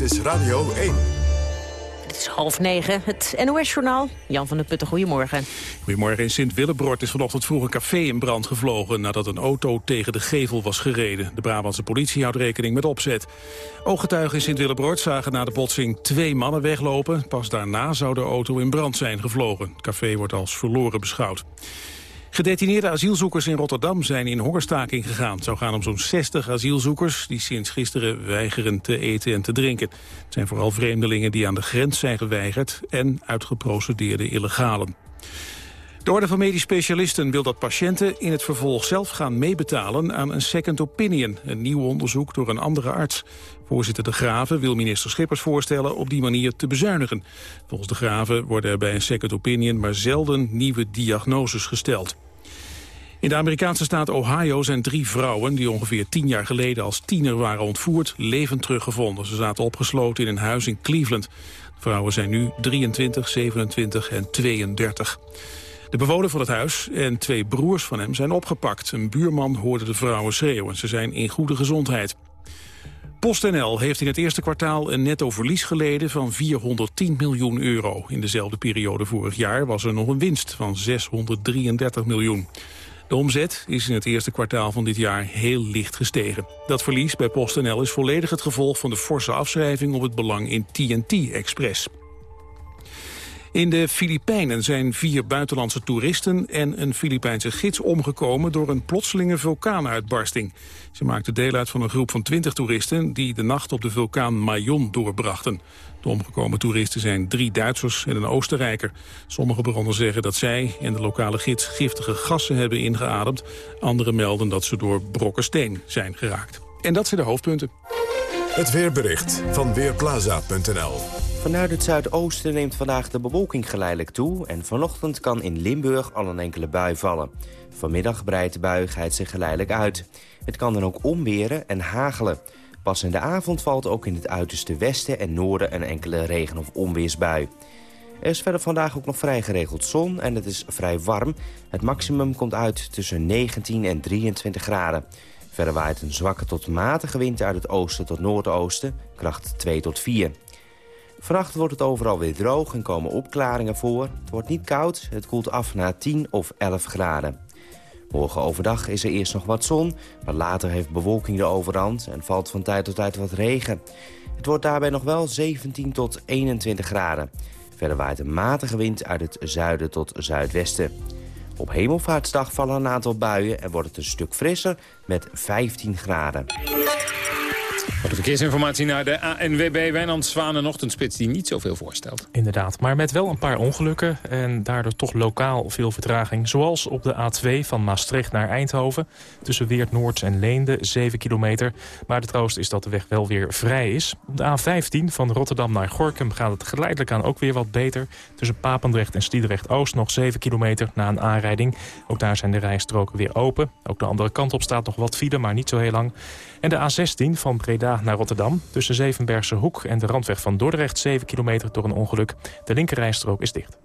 Speaker 1: Dit is Radio 1.
Speaker 3: Het is half negen, het NOS-journaal. Jan van der Putten, goedemorgen.
Speaker 4: Goedemorgen. In Sint-Willebroord is vanochtend vroeg een café in brand gevlogen... nadat een auto tegen de gevel was gereden. De Brabantse politie houdt rekening met opzet. Ooggetuigen in Sint-Willebroord zagen na de botsing twee mannen weglopen. Pas daarna zou de auto in brand zijn gevlogen. Het café wordt als verloren beschouwd. Gedetineerde asielzoekers in Rotterdam zijn in hongerstaking gegaan. Het zou gaan om zo'n 60 asielzoekers die sinds gisteren weigeren te eten en te drinken. Het zijn vooral vreemdelingen die aan de grens zijn geweigerd en uitgeprocedeerde illegalen. De Orde van Medisch Specialisten wil dat patiënten in het vervolg zelf gaan meebetalen aan een second opinion, een nieuw onderzoek door een andere arts. Voorzitter De Graven wil minister Schippers voorstellen op die manier te bezuinigen. Volgens De Graven worden er bij een second opinion maar zelden nieuwe diagnoses gesteld. In de Amerikaanse staat Ohio zijn drie vrouwen die ongeveer tien jaar geleden als tiener waren ontvoerd, levend teruggevonden. Ze zaten opgesloten in een huis in Cleveland. De vrouwen zijn nu 23, 27 en 32. De bewoner van het huis en twee broers van hem zijn opgepakt. Een buurman hoorde de vrouwen schreeuwen. Ze zijn in goede gezondheid. PostNL heeft in het eerste kwartaal een netto verlies geleden van 410 miljoen euro. In dezelfde periode vorig jaar was er nog een winst van 633 miljoen. De omzet is in het eerste kwartaal van dit jaar heel licht gestegen. Dat verlies bij PostNL is volledig het gevolg van de forse afschrijving op het belang in TNT Express. In de Filipijnen zijn vier buitenlandse toeristen en een Filipijnse gids omgekomen door een plotselinge vulkaanuitbarsting. Ze maakten deel uit van een groep van twintig toeristen die de nacht op de vulkaan Mayon doorbrachten. De omgekomen toeristen zijn drie Duitsers en een Oostenrijker. Sommige bronnen zeggen dat zij en de lokale gids giftige gassen hebben ingeademd. Anderen melden dat ze door brokken steen zijn geraakt. En dat zijn de hoofdpunten.
Speaker 1: Het weerbericht van Weerplaza.nl
Speaker 32: Vanuit het zuidoosten neemt vandaag de bewolking geleidelijk toe... en vanochtend kan in Limburg al een enkele bui vallen. Vanmiddag breidt de buigheid zich geleidelijk uit. Het kan dan ook omweren en hagelen. Pas in de avond valt ook in het uiterste westen en noorden... een enkele regen- of onweersbui. Er is verder vandaag ook nog vrij geregeld zon en het is vrij warm. Het maximum komt uit tussen 19 en 23 graden. Verder waait een zwakke tot matige wind uit het oosten tot noordoosten, kracht 2 tot 4. Vannacht wordt het overal weer droog en komen opklaringen voor. Het wordt niet koud, het koelt af naar 10 of 11 graden. Morgen overdag is er eerst nog wat zon, maar later heeft bewolking de overhand... en valt van tijd tot tijd wat regen. Het wordt daarbij nog wel 17 tot 21 graden. Verder waait een matige wind uit het zuiden tot zuidwesten. Op hemelvaartsdag vallen een aantal buien en wordt het een stuk frisser met 15 graden.
Speaker 2: De verkeersinformatie naar de ANWB Wijnand Zwaan, een ochtendspits die niet zoveel voorstelt.
Speaker 10: Inderdaad, maar met wel een paar ongelukken en daardoor toch lokaal veel vertraging. Zoals op de A2 van Maastricht naar Eindhoven. Tussen Weert Noord en Leende, 7 kilometer. Maar de troost is dat de weg wel weer vrij is. Op de A15 van Rotterdam naar Gorkum gaat het geleidelijk aan ook weer wat beter. Tussen Papendrecht en Stiedrecht-Oost nog 7 kilometer na een aanrijding. Ook daar zijn de rijstroken weer open. Ook de andere kant op staat nog wat file, maar niet zo heel lang. En de A16 van Breda naar Rotterdam. Tussen Zevenbergse Hoek en de randweg van Dordrecht 7 kilometer door een ongeluk. De linkerrijstrook is dicht.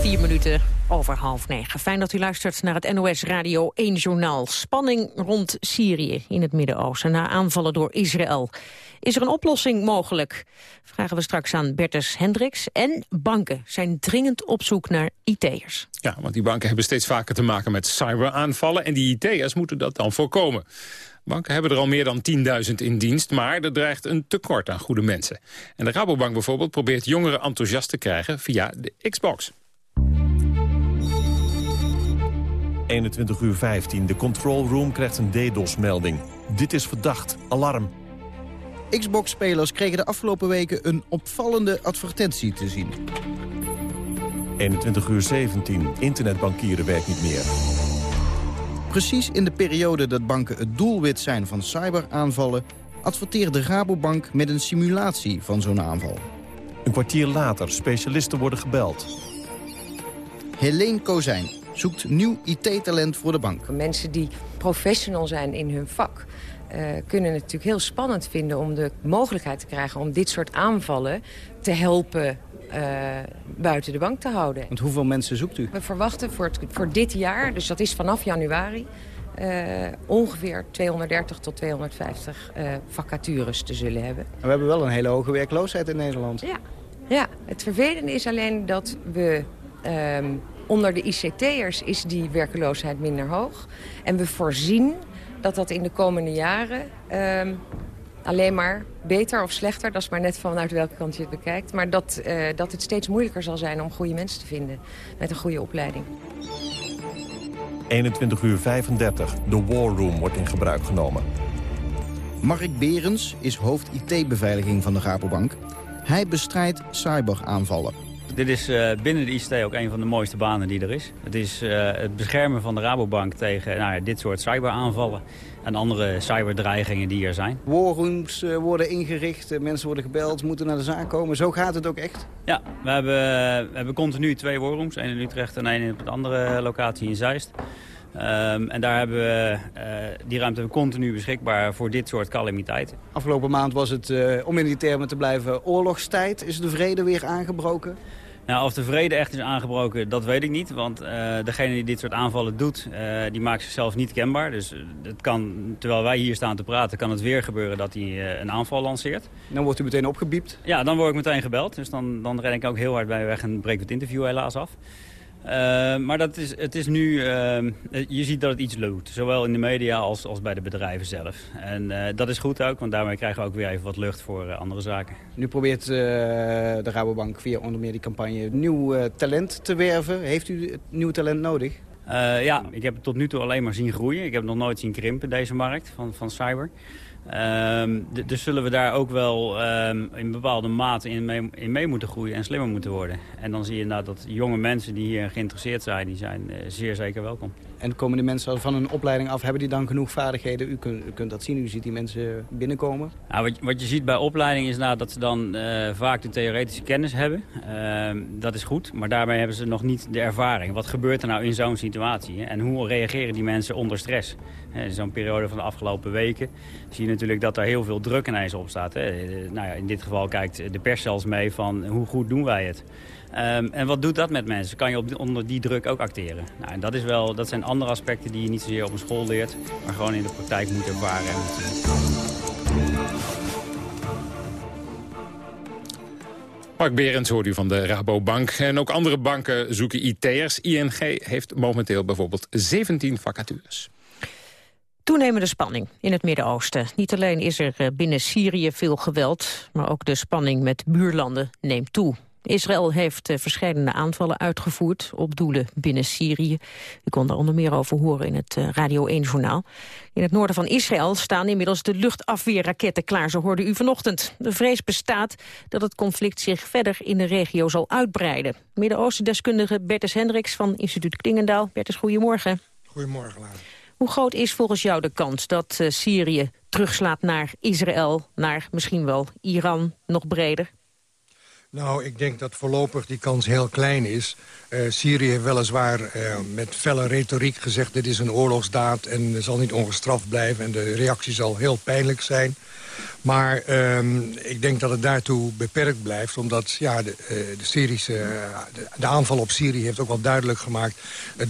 Speaker 3: Vier minuten over half negen. Fijn dat u luistert naar het NOS Radio 1 Journaal. Spanning rond Syrië in het Midden-Oosten na aanvallen door Israël. Is er een oplossing mogelijk? Vragen we straks aan Bertus Hendricks. En banken zijn dringend op zoek naar IT'ers.
Speaker 2: Ja, want die banken hebben steeds vaker te maken met cyberaanvallen... en die IT'ers moeten dat dan voorkomen. Banken hebben er al meer dan 10.000 in dienst, maar er dreigt een tekort aan goede mensen. En de Rabobank bijvoorbeeld probeert jongeren enthousiast te krijgen via de Xbox.
Speaker 33: 21 uur 15. De control room krijgt een DDoS-melding. Dit is verdacht. Alarm.
Speaker 34: Xbox-spelers kregen de afgelopen weken een opvallende advertentie te zien.
Speaker 33: 21 uur 17. Internetbankieren werkt niet meer.
Speaker 34: Precies in de periode dat banken het doelwit zijn van cyberaanvallen... adverteert de Rabobank met een simulatie van zo'n aanval.
Speaker 33: Een kwartier later. Specialisten worden gebeld.
Speaker 34: Helene Kozijn zoekt nieuw IT-talent voor de bank.
Speaker 35: Mensen die professional zijn in hun vak... eh, kunnen het natuurlijk heel spannend vinden om de mogelijkheid te krijgen... om dit soort aanvallen te helpen eh, buiten de bank te houden.
Speaker 34: Want hoeveel mensen zoekt u?
Speaker 35: We verwachten voor, het, voor dit jaar, dus dat is vanaf januari... eh, ongeveer 230 tot 250 eh, vacatures te zullen hebben.
Speaker 34: We hebben wel een hele hoge werkloosheid in Nederland.
Speaker 35: Ja, ja het vervelende is alleen dat we... ehm, onder de ICT'ers is die werkeloosheid minder hoog. En we voorzien dat dat in de komende jaren ehm, alleen maar beter of slechter... dat is maar net vanuit welke kant je het bekijkt... maar dat, eh, dat het steeds moeilijker zal zijn om goede mensen te vinden... met een goede opleiding.
Speaker 33: 21 uur 35. De War Room wordt in gebruik genomen.
Speaker 34: Mark Berens is hoofd IT-beveiliging van de Rabobank. Hij bestrijdt cyberaanvallen.
Speaker 36: Dit is eh, binnen de ICT ook een van de mooiste banen die er is. Het is eh, het beschermen van de Rabobank tegen nou ja, dit soort cyberaanvallen en andere cyberdreigingen die er zijn.
Speaker 34: Warrooms eh, worden ingericht, mensen worden gebeld, moeten naar de zaak komen. Zo gaat het ook echt?
Speaker 36: Ja, we hebben, we hebben continu twee warrooms. één in Utrecht en één op een andere locatie in Zeist. Ehm, en daar hebben we die ruimte we continu beschikbaar voor dit soort calamiteiten.
Speaker 34: Afgelopen maand was het, om in die termen te blijven, oorlogstijd. Is de vrede weer aangebroken?
Speaker 36: Nou, of de vrede echt is aangebroken, dat weet ik niet. Want eh, degene die dit soort aanvallen doet, eh, die maakt zichzelf niet kenbaar. Dus eh, het kan, terwijl wij hier staan te praten, kan het weer gebeuren dat hij eh, een aanval lanceert.
Speaker 34: Dan wordt u meteen opgebiept?
Speaker 36: Ja, dan word ik meteen gebeld. Dus dan, dan ren ik ook heel hard bij weg en breek het interview helaas af. Eh, maar dat is, het is nu, eh, je ziet dat het iets loopt. Zowel in de media als, als bij de bedrijven zelf. En eh, dat is goed ook, want daarmee krijgen we ook weer even wat lucht voor andere zaken.
Speaker 34: Nu probeert de Rabobank via onder meer die campagne nieuw talent te werven. Heeft u het nieuw talent nodig?
Speaker 36: Ja, ik heb het tot nu toe alleen maar zien groeien. Ik heb het nog nooit zien krimpen, deze markt van, van cyber. Ehm, dus zullen we daar ook wel ehm, in bepaalde mate in mee, in mee moeten groeien en slimmer moeten worden. En dan zie je inderdaad dat jonge mensen die hier geïnteresseerd zijn, die zijn eh, zeer zeker welkom.
Speaker 34: En komen die mensen van een opleiding af, hebben die dan genoeg vaardigheden? U kunt, kunt dat zien, u ziet die mensen binnenkomen.
Speaker 36: Nou, wat, wat je ziet bij opleiding is nou dat ze dan eh, vaak de theoretische kennis hebben. Ehm, dat is goed, maar daarmee hebben ze nog niet de ervaring. Wat gebeurt er nou in zo'n situatie? En hoe reageren die mensen onder stress? In zo'n periode van de afgelopen weken zie je natuurlijk dat er heel veel druk ineens op staat. Hè? Eh, Nou ja, in dit geval kijkt de pers zelfs mee van hoe goed doen wij het? Ehm, en wat doet dat met mensen? Kan je op, onder die druk ook acteren? Nou, en dat, is wel, dat zijn andere aspecten die je niet zozeer op een school leert... maar gewoon in de praktijk moet ervaren en moet zien.
Speaker 2: Mark Berends hoort u van de Rabobank. En ook andere banken zoeken IT'ers. ING heeft momenteel bijvoorbeeld 17 vacatures.
Speaker 3: Toenemende spanning in het Midden-Oosten. Niet alleen is er eh, binnen Syrië veel geweld... maar ook de spanning met buurlanden neemt toe. Israël heeft uh, verschillende aanvallen uitgevoerd op doelen binnen Syrië. U kon daar onder meer over horen in het uh, Radio 1-journaal. In het noorden van Israël staan inmiddels de luchtafweerraketten klaar, zo hoorde u vanochtend. De vrees bestaat dat het conflict zich verder in de regio zal uitbreiden. Midden-Oosten-deskundige Bertus Hendricks van instituut Klingendaal. Bertus, goedemorgen.
Speaker 37: Goedemorgen, Lara.
Speaker 3: Hoe groot is volgens jou de kans dat uh, Syrië terugslaat naar Israël, naar misschien wel Iran, nog breder?
Speaker 37: Nou, ik denk dat voorlopig die kans heel klein is. Uh, Syrië heeft weliswaar uh, met felle retoriek gezegd... dit is een oorlogsdaad en zal niet ongestraft blijven... en de reactie zal heel pijnlijk zijn. Maar um, ik denk dat het daartoe beperkt blijft. Omdat ja, de, uh, de, Syrische, uh, de, aanval op Syrië heeft ook wel duidelijk gemaakt...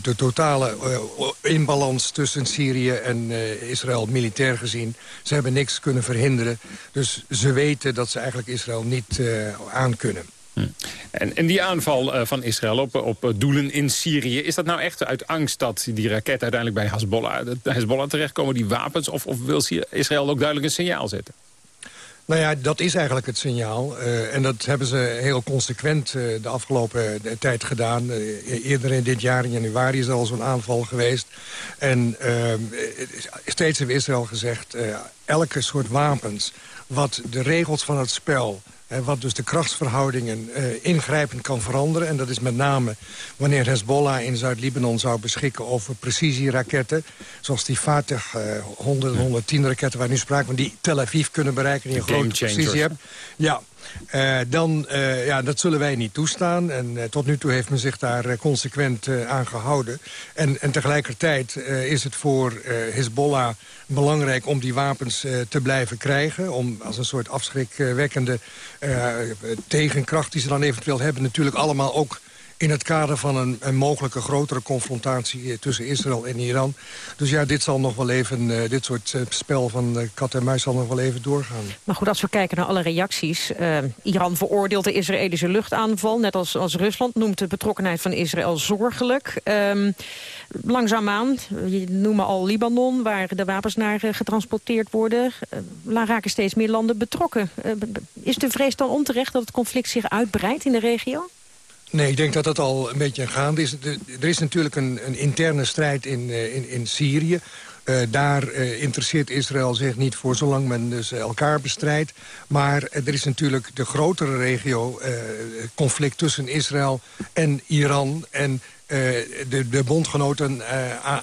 Speaker 37: de totale uh, inbalans tussen Syrië en Israël militair gezien. Ze hebben niks kunnen verhinderen. Dus ze weten dat ze eigenlijk Israël niet aankunnen.
Speaker 2: Hm. En, en, die aanval uh, van Israël op, op doelen in Syrië... is dat nou echt uit angst dat die raketten uiteindelijk bij Hezbollah, Hezbollah terechtkomen, die wapens? Of, of wil Israël ook duidelijk een signaal zetten?
Speaker 37: Nou ja, dat is eigenlijk het signaal. En dat hebben ze heel consequent de afgelopen tijd gedaan. eerder in dit jaar, in januari, is er al zo'n aanval geweest. En steeds heeft Israël gezegd... elke soort wapens wat de regels van het spel wat dus de krachtsverhoudingen uh, ingrijpend kan veranderen. En dat is met name wanneer Hezbollah in Zuid-Libanon zou beschikken over precisieraketten. Zoals die Fateh uh, 100 110 raketten waar nu sprake van die Tel Aviv kunnen bereiken. Die een grote precisie hebben. Ja, uh, dan, uh, ja, dat zullen wij niet toestaan. En uh, tot nu toe heeft men zich daar consequent aan gehouden. En, en tegelijkertijd is het voor Hezbollah belangrijk om die wapens te blijven krijgen. Om als een soort afschrikwekkende tegenkracht die ze dan eventueel hebben... natuurlijk allemaal ook in het kader van een, een, mogelijke grotere confrontatie eh, tussen Israël en Iran. Dus ja, dit zal nog wel even, uh, dit soort uh, spel van kat en muis zal nog wel even doorgaan.
Speaker 3: Maar goed, als we kijken naar alle reacties. Iran veroordeelt de Israëlische luchtaanval, net als, als Rusland. Noemt de betrokkenheid van Israël zorgelijk. Um, langzaamaan, je noemt al Libanon, waar de wapens naar getransporteerd worden. Raken steeds meer landen betrokken. is de vrees dan onterecht dat het conflict zich uitbreidt in de regio?
Speaker 37: Nee, ik denk dat dat al een beetje gaande is. er is natuurlijk een, een interne strijd in, uh, in, in Syrië. Uh, daar uh, interesseert Israël zich niet voor zolang men dus elkaar bestrijdt. Maar er is natuurlijk de grotere regio conflict tussen Israël en Iran... en de, de bondgenoten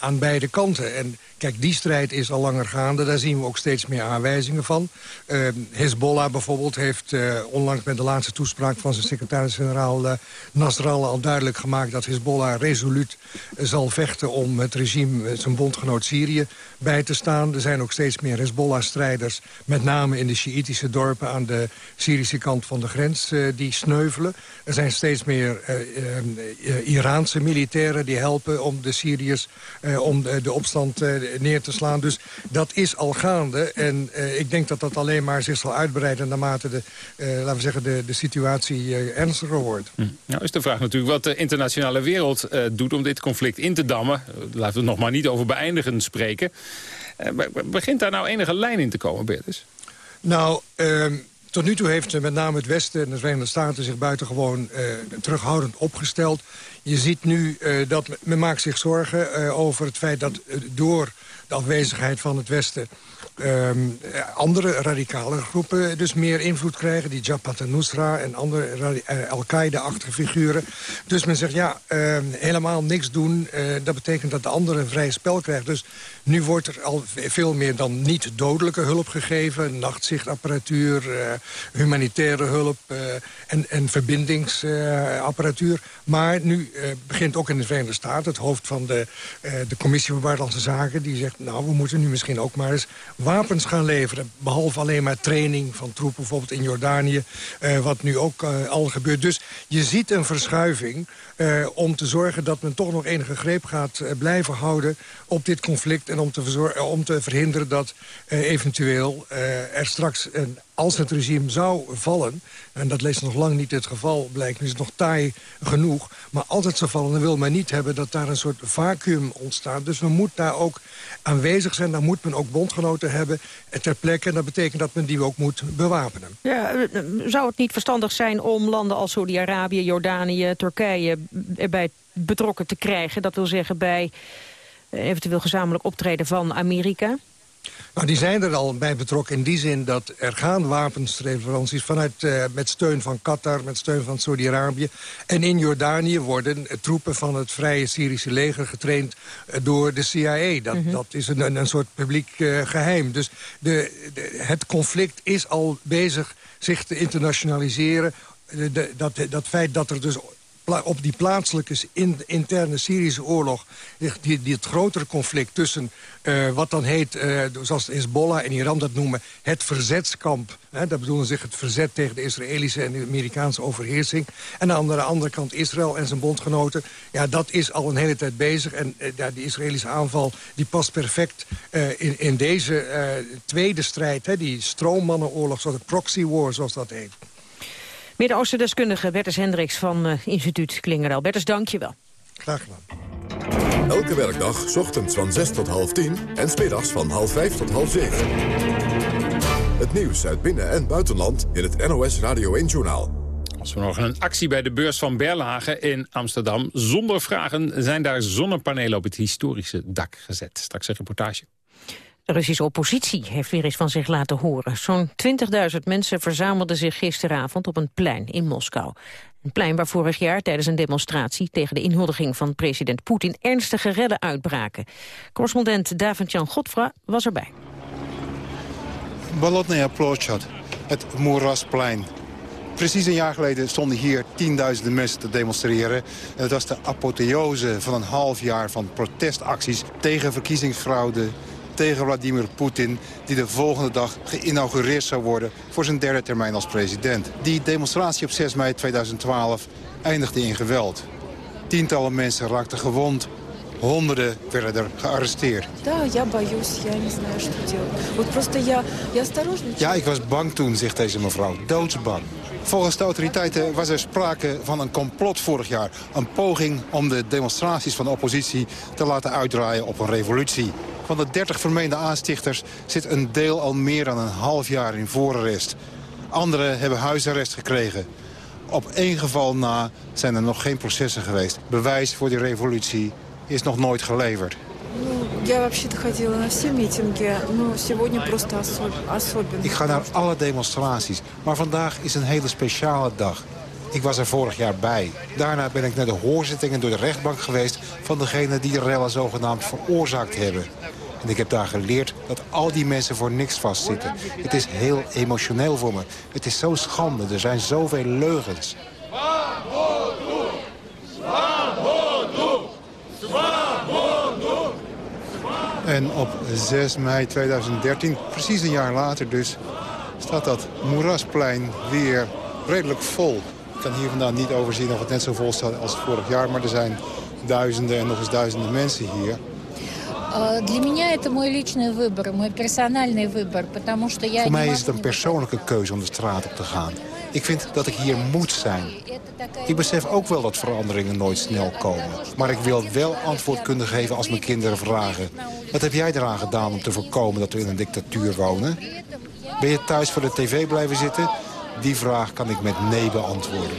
Speaker 37: aan beide kanten. En Kijk, die strijd is al langer gaande. Daar zien we ook steeds meer aanwijzingen van. Uh, Hezbollah bijvoorbeeld heeft uh, onlangs met de laatste toespraak... van zijn secretaris-generaal Nasrallah al duidelijk gemaakt... dat Hezbollah resoluut zal vechten om het regime, zijn bondgenoot Syrië, bij te staan. Er zijn ook steeds meer Hezbollah-strijders... met name in de Sjiitische dorpen aan de Syrische kant van de grens... die sneuvelen. Er zijn steeds meer Iraanse militairen die helpen om de Syriërs... om de, de opstand neer te slaan. Dus dat is al gaande. En ik denk dat dat alleen maar zich zal uitbreiden... naarmate de, laten we zeggen, de, de situatie ernstiger wordt.
Speaker 2: Hm. Nou is de vraag natuurlijk wat de internationale wereld doet... om dit conflict in te dammen. laten we het nog maar niet over beëindigen spreken. begint daar nou enige lijn in te komen, Bertus?
Speaker 37: Nou... Ehm, tot nu toe heeft met name het Westen en de Verenigde Staten... zich buitengewoon uh, terughoudend opgesteld. Je ziet nu uh, dat men maakt zich zorgen uh, over het feit dat door de afwezigheid van het Westen... Um, andere radicale groepen dus meer invloed krijgen. Die Jabhat al-Nusra en andere uh, Al-Qaeda-achtige figuren. Dus men zegt, ja, uh, helemaal niks doen. Uh, dat betekent dat de andere een vrij spel krijgt. Dus nu wordt er al veel meer dan niet dodelijke hulp gegeven. Nachtzichtapparatuur, humanitaire hulp en, en verbindingsapparatuur. maar nu begint ook in de Verenigde Staten... het hoofd van de, de Commissie voor Buitenlandse Zaken... die zegt, nou, we moeten nu misschien ook maar eens wapens gaan leveren. Behalve alleen maar training van troepen, bijvoorbeeld in Jordanië. Uh, wat nu ook uh, al gebeurt. Dus je ziet een verschuiving uh, om te zorgen dat men toch nog enige greep gaat blijven houden op dit conflict. En om te, te verhinderen dat eventueel er straks een als het regime zou vallen... en dat leest nog lang niet het geval, blijkt, is het nog taai genoeg... maar als het zou vallen, dan wil men niet hebben dat daar een soort vacuüm ontstaat. Dus men moet daar ook aanwezig zijn, daar moet men ook bondgenoten hebben ter plekke. En dat betekent dat men die ook moet bewapenen.
Speaker 3: Ja, zou het niet verstandig zijn om landen als Saudi-Arabië, Jordanië, Turkije... erbij betrokken te krijgen? Dat wil zeggen bij eventueel gezamenlijk optreden van Amerika...
Speaker 37: Nou, die zijn er al bij betrokken in die zin dat er gaan wapensleveranties vanuit, uh, met steun van Qatar, met steun van Saudi-Arabië. En in Jordanië worden troepen van het Vrije Syrische leger getraind door de CIA. Dat, mm -hmm. dat is een, een, soort publiek geheim. Dus de, de, het conflict is al bezig zich te internationaliseren. De, dat, dat feit dat er dus op die plaatselijke in, interne Syrische oorlog... Die, die het grotere conflict tussen uh, wat dan heet, uh, zoals Hezbollah en Iran dat noemen... het verzetskamp. Hè, dat bedoelen zich het verzet tegen de Israëlische en de Amerikaanse overheersing. En aan de andere kant Israël en zijn bondgenoten. Ja, dat is al een hele tijd bezig. En die Israëlische aanval die past perfect in, in deze tweede strijd. Hè, die stroommannenoorlog, zoals de proxy war, zoals dat heet.
Speaker 3: Midden-Oosten-deskundige Bertus Hendricks van uh, instituut Klingendaal. Bertus, dank je wel.
Speaker 37: Graag gedaan.
Speaker 1: Elke werkdag, ochtends van 6 tot half 10 en smiddags van half 5 tot half 7. Het nieuws uit binnen- en buitenland in het NOS Radio 1-journaal.
Speaker 2: Als we nog een actie bij de beurs van Berlage in Amsterdam. Zonder vragen zijn daar zonnepanelen op het historische dak gezet. Straks een reportage.
Speaker 3: De Russische oppositie heeft weer eens van zich laten horen. Zo'n 20.000 mensen verzamelden zich gisteravond op een plein in Moskou. Een plein waar vorig jaar tijdens een demonstratie tegen de inhuldiging van president Poetin ernstige rellen uitbraken. Correspondent David-Jan Godfra was erbij.
Speaker 38: Bolotnaya Plotjad, het Moerasplein. Precies een jaar geleden stonden hier tienduizenden mensen te demonstreren. En het was de apotheose van een half jaar van protestacties tegen verkiezingsfraude, tegen Vladimir Poetin... die de volgende dag geïnaugureerd zou worden voor zijn derde termijn als president. Die demonstratie op 6 mei 2012 eindigde in geweld. Tientallen mensen raakten gewond, Honderden werden er gearresteerd. Ja, ik was bang toen, zegt deze mevrouw. Doodsbang. Volgens de autoriteiten was er sprake van een complot vorig jaar. Een poging om de demonstraties van de oppositie te laten uitdraaien op een revolutie. Van de 30 vermeende aanstichters zit een deel al meer dan een half jaar in voorarrest. Anderen hebben huisarrest gekregen. Op één geval na zijn er nog geen processen geweest. Bewijs voor die revolutie is nog nooit geleverd. Ik ga naar alle demonstraties, maar vandaag is een hele speciale dag. Ik was er vorig jaar bij. Daarna ben ik naar de hoorzittingen door de rechtbank geweest... van degene die de rellen zogenaamd veroorzaakt hebben. En ik heb daar geleerd dat al die mensen voor niks vastzitten. Het is heel emotioneel voor me. Het is zo schande. Er zijn zoveel leugens. En op 6 mei 2013, precies een jaar later dus... staat dat moerasplein weer redelijk vol. Ik kan hier vandaan niet overzien of het net zo vol staat als vorig jaar... maar er zijn duizenden en nog eens duizenden mensen hier. Voor mij is het een persoonlijke keuze om de straat op te gaan. Ik vind dat ik hier moet zijn. Ik besef ook wel dat veranderingen nooit snel komen. Maar ik wil wel antwoord kunnen geven als mijn kinderen vragen... wat heb jij eraan gedaan om te voorkomen dat we in een dictatuur wonen? Ben je thuis voor de tv blijven zitten? Die vraag kan ik met nee beantwoorden.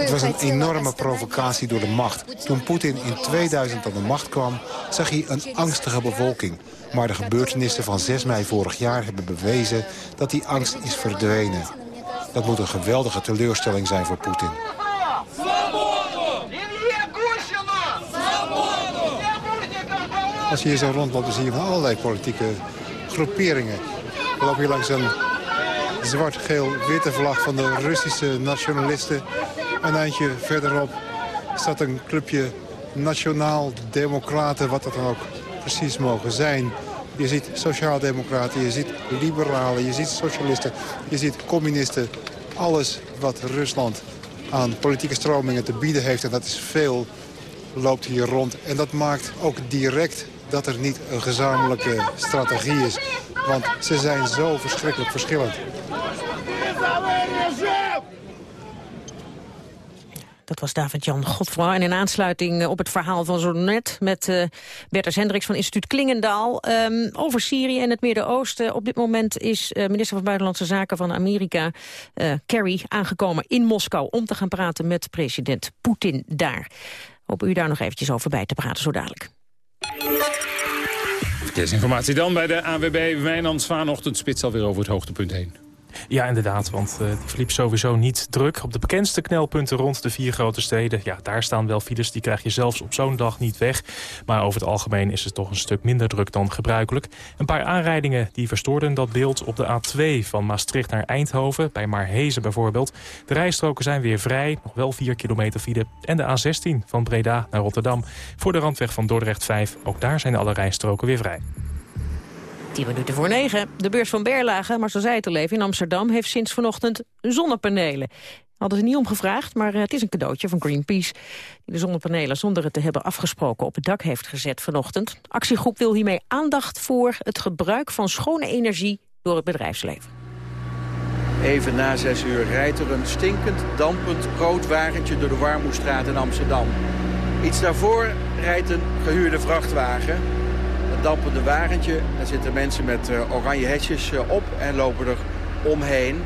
Speaker 38: Het was een enorme provocatie door de macht. Toen Poetin in 2000 aan de macht kwam, zag hij een angstige bevolking. Maar de gebeurtenissen van 6 mei vorig jaar hebben bewezen dat die angst is verdwenen. Dat moet een geweldige teleurstelling zijn voor Poetin. Als je hier zo rondloopt, dan zie je van allerlei politieke groeperingen. We lopen hier langs een zwart-geel-witte vlag van de Russische nationalisten. Een eindje verderop staat een clubje nationaal-democraten, wat dat dan ook precies mogen zijn. Je ziet sociaaldemocraten, je ziet liberalen, je ziet socialisten, je ziet communisten. Alles wat Rusland aan politieke stromingen te bieden heeft, en dat is veel, loopt hier rond. En dat maakt ook direct dat er niet een gezamenlijke strategie is. Want ze zijn zo verschrikkelijk verschillend.
Speaker 3: Dat was David-Jan Godfra. En in aansluiting op het verhaal van zo net... met uh, Bertus Hendricks van instituut Klingendaal... Um, over Syrië en het Midden-Oosten. Op dit moment is uh, minister van Buitenlandse Zaken van Amerika... Kerry aangekomen in Moskou... om te gaan praten met president Poetin daar. Hoop u daar nog eventjes over bij te praten zo dadelijk.
Speaker 2: Verkeersinformatie dan bij de AWB Wijnand Zwaanochtend spits alweer over het hoogtepunt heen.
Speaker 10: Ja, inderdaad, want uh, die verliep sowieso niet druk. Op de bekendste knelpunten rond de vier grote steden... ja, daar staan wel files, die krijg je zelfs op zo'n dag niet weg. Maar over het algemeen is het toch een stuk minder druk dan gebruikelijk. Een paar aanrijdingen die verstoorden dat beeld op de A2 van Maastricht naar Eindhoven... bij Marhezen bijvoorbeeld. De rijstroken zijn weer vrij, nog wel 4 kilometer file. En de A16 van Breda naar Rotterdam. Voor de randweg van Dordrecht 5, ook daar zijn alle rijstroken weer vrij.
Speaker 3: 10 minuten voor 9. De beurs van Berlage, maar zo zei het al even, in Amsterdam... heeft sinds vanochtend zonnepanelen. Hadden ze niet omgevraagd, maar het is een cadeautje van Greenpeace... die de zonnepanelen zonder het te hebben afgesproken op het dak heeft gezet vanochtend. Actiegroep wil hiermee aandacht voor het gebruik van schone energie door het bedrijfsleven.
Speaker 39: Even na zes uur rijdt er een stinkend, dampend rood wagentje door de Warmoestraat in Amsterdam. Iets daarvoor rijdt een gehuurde vrachtwagen dampende wagentje. Daar zitten mensen met uh, oranje hesjes uh, op en lopen er omheen.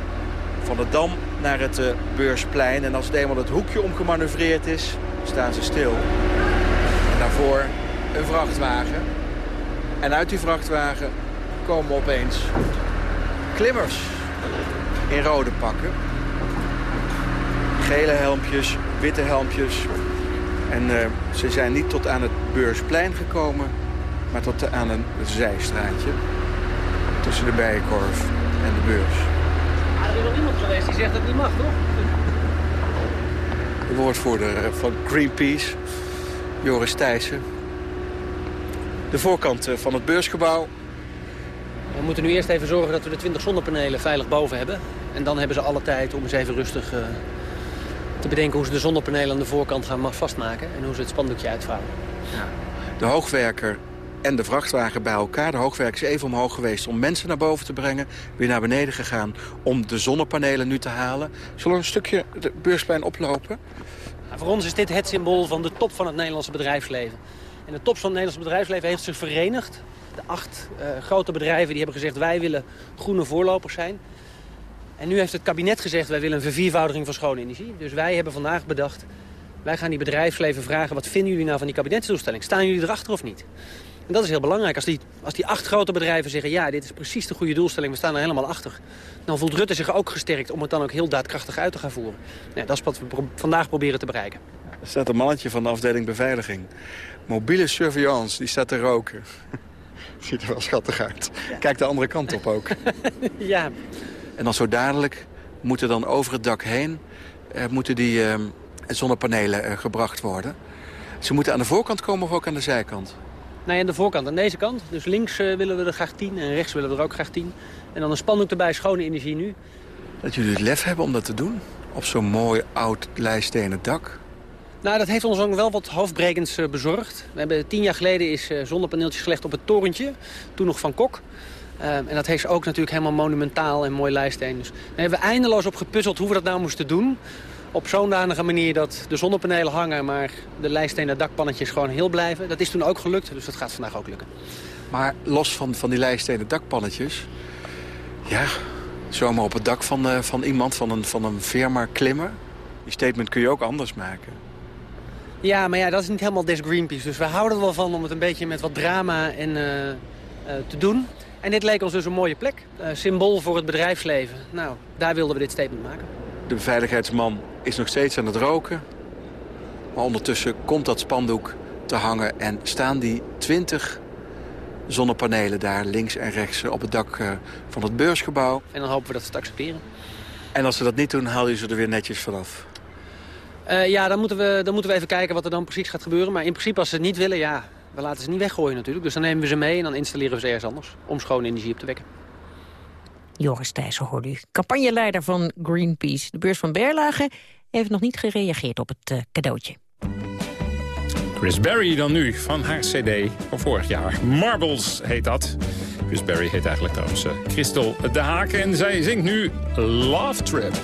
Speaker 39: Van de Dam naar het uh, Beursplein. En als het eenmaal het hoekje omgemanoeuvreerd is, staan ze stil. Daarvoor een vrachtwagen. En uit die vrachtwagen komen opeens klimmers in rode pakken. Gele helmpjes, witte helmpjes. En ze zijn niet tot aan het Beursplein gekomen, maar tot aan een zijstraatje tussen de Bijenkorf en de beurs.
Speaker 40: Ah, er is nog niemand geweest die zegt dat het niet mag, toch?
Speaker 39: De woordvoerder eh, van Greenpeace, Joris Thijssen. De voorkant eh, van het beursgebouw.
Speaker 40: We moeten nu eerst even zorgen dat we de 20 zonnepanelen veilig boven hebben. En dan hebben ze alle tijd om eens even rustig uh, te bedenken hoe ze de zonnepanelen aan de voorkant gaan vastmaken. En hoe ze het spandoekje uitvouwen.
Speaker 39: Ja. De hoogwerker en de vrachtwagen bij elkaar. De hoogwerk is even omhoog geweest om mensen naar boven te brengen. Weer naar beneden gegaan om de zonnepanelen nu te halen. Zullen we een stukje de beursplein oplopen?
Speaker 40: Nou, voor ons is dit het symbool van de top van het Nederlandse bedrijfsleven. En de top van het Nederlandse bedrijfsleven heeft zich verenigd. De acht uh, grote bedrijven die hebben gezegd wij willen groene voorlopers zijn. En nu heeft het kabinet gezegd wij willen een verviervoudiging van schone energie. Dus wij hebben vandaag bedacht wij gaan die bedrijfsleven vragen... wat vinden jullie nou van die kabinetsdoelstelling? Staan jullie erachter of niet? En dat is heel belangrijk. Als die, als die acht grote bedrijven zeggen... ja, dit is precies de goede doelstelling, we staan er helemaal achter... dan voelt Rutte zich ook gesterkt om het dan ook heel daadkrachtig uit te gaan voeren. Ja, dat is wat we vandaag proberen te bereiken.
Speaker 39: Er staat een mannetje van de afdeling beveiliging. Mobiele surveillance, die staat te roken. [LAUGHS] Ziet er wel schattig uit. Kijk de andere kant op ook. [LAUGHS]
Speaker 40: ja.
Speaker 39: En dan zo dadelijk moeten dan over het dak heen... Eh, moeten die eh, zonnepanelen eh, gebracht worden. Ze moeten aan de voorkant komen of ook aan de zijkant?
Speaker 40: Nee, aan de voorkant, aan deze kant. Dus links uh, willen we er graag 10 en rechts willen we er ook graag 10. En dan een spandoek erbij, schone energie nu.
Speaker 39: Dat jullie het lef hebben om dat te doen? Op zo'n mooi oud lijstenen dak?
Speaker 40: Nou, dat heeft ons ook wel wat hoofdbrekends uh, bezorgd. We hebben tien jaar geleden is uh, zonnepaneeltjes gelegd op het torentje. Toen nog van Kok. en dat heeft ook natuurlijk helemaal monumentaal en mooi lijsteen. Dus daar hebben we eindeloos op gepuzzeld hoe we dat nou moesten doen op zo'n danige manier dat de zonnepanelen hangen... maar de lijststenen dakpannetjes gewoon heel blijven. Dat is toen ook gelukt, dus dat gaat vandaag ook lukken.
Speaker 39: Maar los van, van die lijststenen dakpannetjes... ja, zomaar op het dak van, uh, van iemand, van een, van een firma klimmen... die statement kun je ook anders maken.
Speaker 40: Ja, maar ja, dat is niet helemaal des Greenpeace. Dus we houden er wel van om het een beetje met wat drama en, uh, uh, te doen. En dit leek ons dus een mooie plek. symbool voor het bedrijfsleven. Nou, daar wilden we dit statement maken.
Speaker 39: De beveiligheidsman is nog steeds aan het roken. Maar ondertussen komt dat spandoek te hangen en staan die 20 zonnepanelen daar links en rechts op het dak eh, van het beursgebouw.
Speaker 40: En dan hopen we dat ze het accepteren.
Speaker 39: En als ze dat niet doen, haal je ze er weer netjes vanaf?
Speaker 40: Uh, ja, dan moeten, we, dan moeten we even kijken wat er dan precies gaat gebeuren. Maar in principe als ze het niet willen, ja, we laten ze niet weggooien natuurlijk. Dus dan nemen we ze mee en dan installeren we ze ergens anders. Om schone energie op te wekken.
Speaker 3: Joris Thijssen hoorde u. Campagneleider van Greenpeace. De beurs van Berlage heeft nog niet gereageerd op het uh, cadeautje.
Speaker 2: Chris Berry dan nu, van haar cd van vorig jaar. Marbles heet dat. Chris Berry heet eigenlijk trouwens uh, Christel de Haak. En zij zingt nu Love Trip.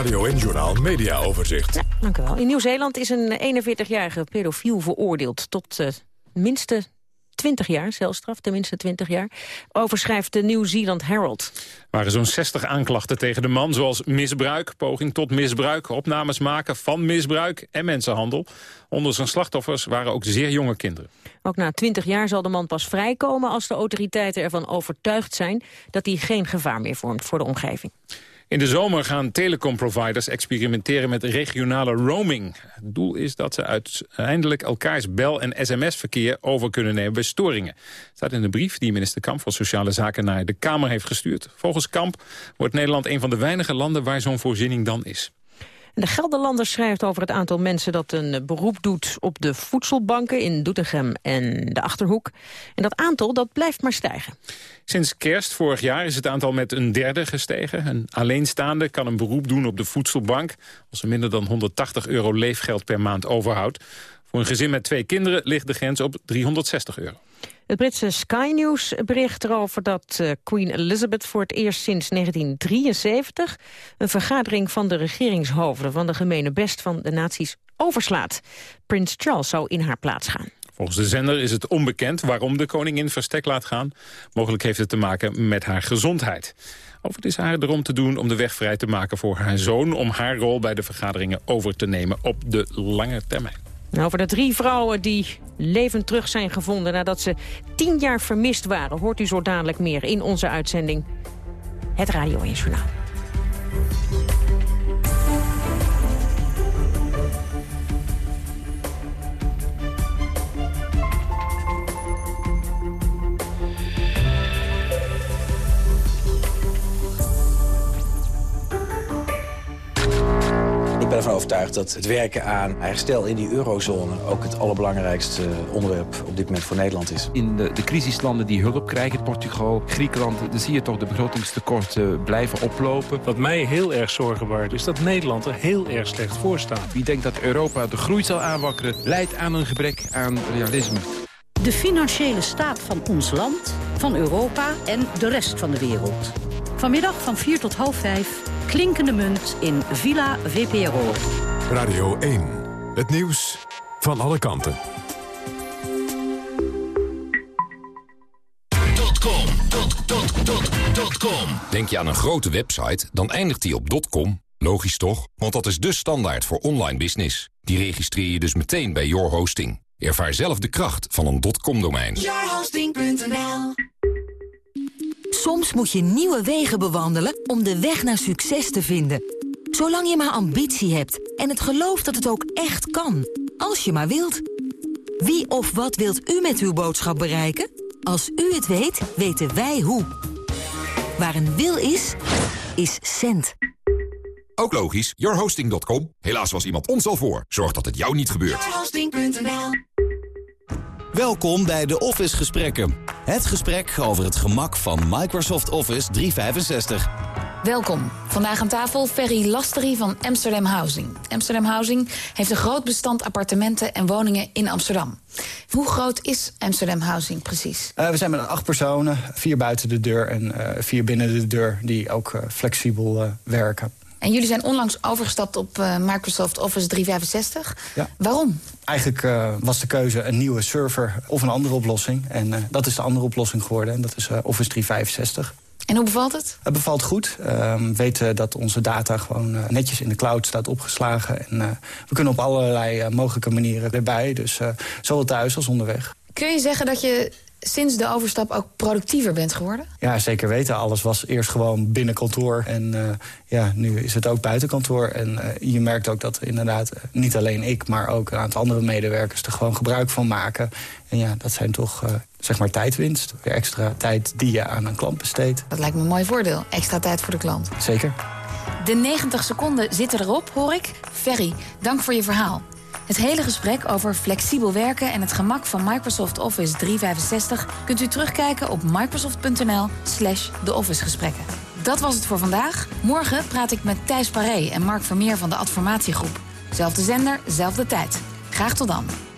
Speaker 1: Radio en Journaal Media Overzicht.
Speaker 3: Ja, dank u wel. In Nieuw-Zeeland is een 41-jarige pedofiel veroordeeld tot uh, minste 20 jaar, celstraf, tenminste 20 jaar, overschrijft de New Zealand Herald.
Speaker 2: Er waren zo'n 60 aanklachten tegen de man, zoals misbruik, poging tot misbruik, opnames maken van misbruik en mensenhandel. Onder zijn slachtoffers waren ook zeer jonge kinderen.
Speaker 3: Ook na 20 jaar zal de man pas vrijkomen als de autoriteiten ervan overtuigd zijn dat hij geen gevaar meer vormt voor de omgeving.
Speaker 2: In de zomer gaan telecomproviders experimenteren met regionale roaming. Het doel is dat ze uiteindelijk elkaars bel- en sms-verkeer over kunnen nemen bij storingen. Dat staat in de brief die minister Kamp van Sociale Zaken naar de Kamer heeft gestuurd. Volgens Kamp wordt Nederland een van de weinige landen waar zo'n voorziening dan is.
Speaker 3: De Gelderlander schrijft over het aantal mensen dat een beroep doet op de voedselbanken in Doetinchem en de Achterhoek. En dat aantal dat blijft maar stijgen.
Speaker 2: Sinds kerst vorig jaar is het aantal met een derde gestegen. Een alleenstaande kan een beroep doen op de voedselbank... als ze minder dan 180 euro leefgeld per maand overhoudt. Voor een gezin met twee kinderen ligt de grens op 360 euro.
Speaker 3: Het Britse Sky News bericht erover dat uh, Queen Elizabeth voor het eerst sinds 1973 een vergadering van de regeringshoofden van de gemene best van de naties overslaat. Prins Charles zou in haar plaats gaan.
Speaker 2: Volgens de zender is het onbekend waarom de koningin verstek laat gaan. Mogelijk heeft het te maken met haar gezondheid. Of het is haar erom te doen om de weg vrij te maken voor haar zoon... om haar rol bij de vergaderingen over te nemen op de lange termijn.
Speaker 3: Over de drie vrouwen die levend terug zijn gevonden... nadat ze tien jaar vermist waren... hoort u zo dadelijk meer in onze uitzending Het Radio 1 Journaal.
Speaker 41: Ervan overtuigd dat het werken aan herstel in die eurozone... ook het allerbelangrijkste onderwerp op dit moment voor Nederland is.
Speaker 42: In de, de crisislanden die hulp krijgen, Portugal, Griekenland... dan zie je toch de begrotingstekorten blijven oplopen.
Speaker 43: Wat mij heel erg zorgen baart, is dat Nederland er heel erg slecht voor staat.
Speaker 42: Wie denkt dat Europa de groei zal aanwakkeren... leidt aan een gebrek aan realisme.
Speaker 44: De financiële staat van ons land, van Europa en de rest van de wereld. Vanmiddag van 4 tot half 5 Klinkende munt in Villa VPRO.
Speaker 1: Radio 1. Het nieuws van alle kanten.
Speaker 45: Denk je aan een grote website, dan eindigt die op .com. Logisch toch? Want dat is de standaard voor online business. Die registreer je dus meteen bij Your Hosting. Ervaar zelf de kracht van een .com-domein.
Speaker 46: Yourhosting.nl Soms moet je nieuwe wegen bewandelen om de weg naar succes te vinden. Zolang je maar ambitie hebt en het geloof dat het ook echt kan. Als je maar wilt. Wie of wat wilt u met uw boodschap bereiken? Als u het weet, weten wij hoe. Waar een wil is, is cent.
Speaker 45: Ook logisch, yourhosting.com. Helaas was iemand ons al voor. Zorg dat het jou niet gebeurt.
Speaker 47: Welkom bij de Office Gesprekken. Het gesprek over het gemak van Microsoft Office 365.
Speaker 48: Welkom. Vandaag aan tafel Ferry Lastery van Amsterdam Housing. Amsterdam Housing heeft een groot bestand appartementen en woningen in Amsterdam. Hoe groot is Amsterdam Housing precies?
Speaker 49: Uh, we zijn met acht personen, vier buiten de deur en uh, vier binnen de deur... die ook uh, flexibel werken.
Speaker 48: En jullie zijn onlangs overgestapt op uh, Microsoft Office 365.
Speaker 49: Ja.
Speaker 48: Waarom?
Speaker 49: Eigenlijk uh, was de keuze een nieuwe server of een andere oplossing. En uh, dat is de andere oplossing geworden. En dat is Office 365.
Speaker 48: En hoe bevalt het?
Speaker 49: Het bevalt goed. Ehm, we weten dat onze data gewoon netjes in de cloud staat opgeslagen. En we kunnen op allerlei mogelijke manieren erbij. Dus zowel thuis als onderweg.
Speaker 48: Kun je zeggen dat je sinds de overstap ook productiever bent geworden?
Speaker 49: Ja, zeker weten. Alles was eerst gewoon binnen kantoor. En uh, ja, nu is het ook buiten kantoor. En uh, je merkt ook dat inderdaad niet alleen ik... maar ook een aantal andere medewerkers er gewoon gebruik van maken. En ja, dat zijn toch uh, zeg maar tijdwinst. Weer extra tijd die je aan een klant besteedt.
Speaker 48: Dat lijkt me een mooi voordeel. Extra tijd voor de klant.
Speaker 49: Zeker.
Speaker 48: De 90 seconden zitten erop, hoor ik. Ferry, dank voor je verhaal. Het hele gesprek over flexibel werken en het gemak van Microsoft Office 365 kunt u terugkijken op microsoft.nl slash de Office-gesprekken. Dat was het voor vandaag. Morgen praat ik met Thijs Paré en Mark Vermeer van de Adformatiegroep. Zelfde zender, zelfde tijd. Graag tot dan.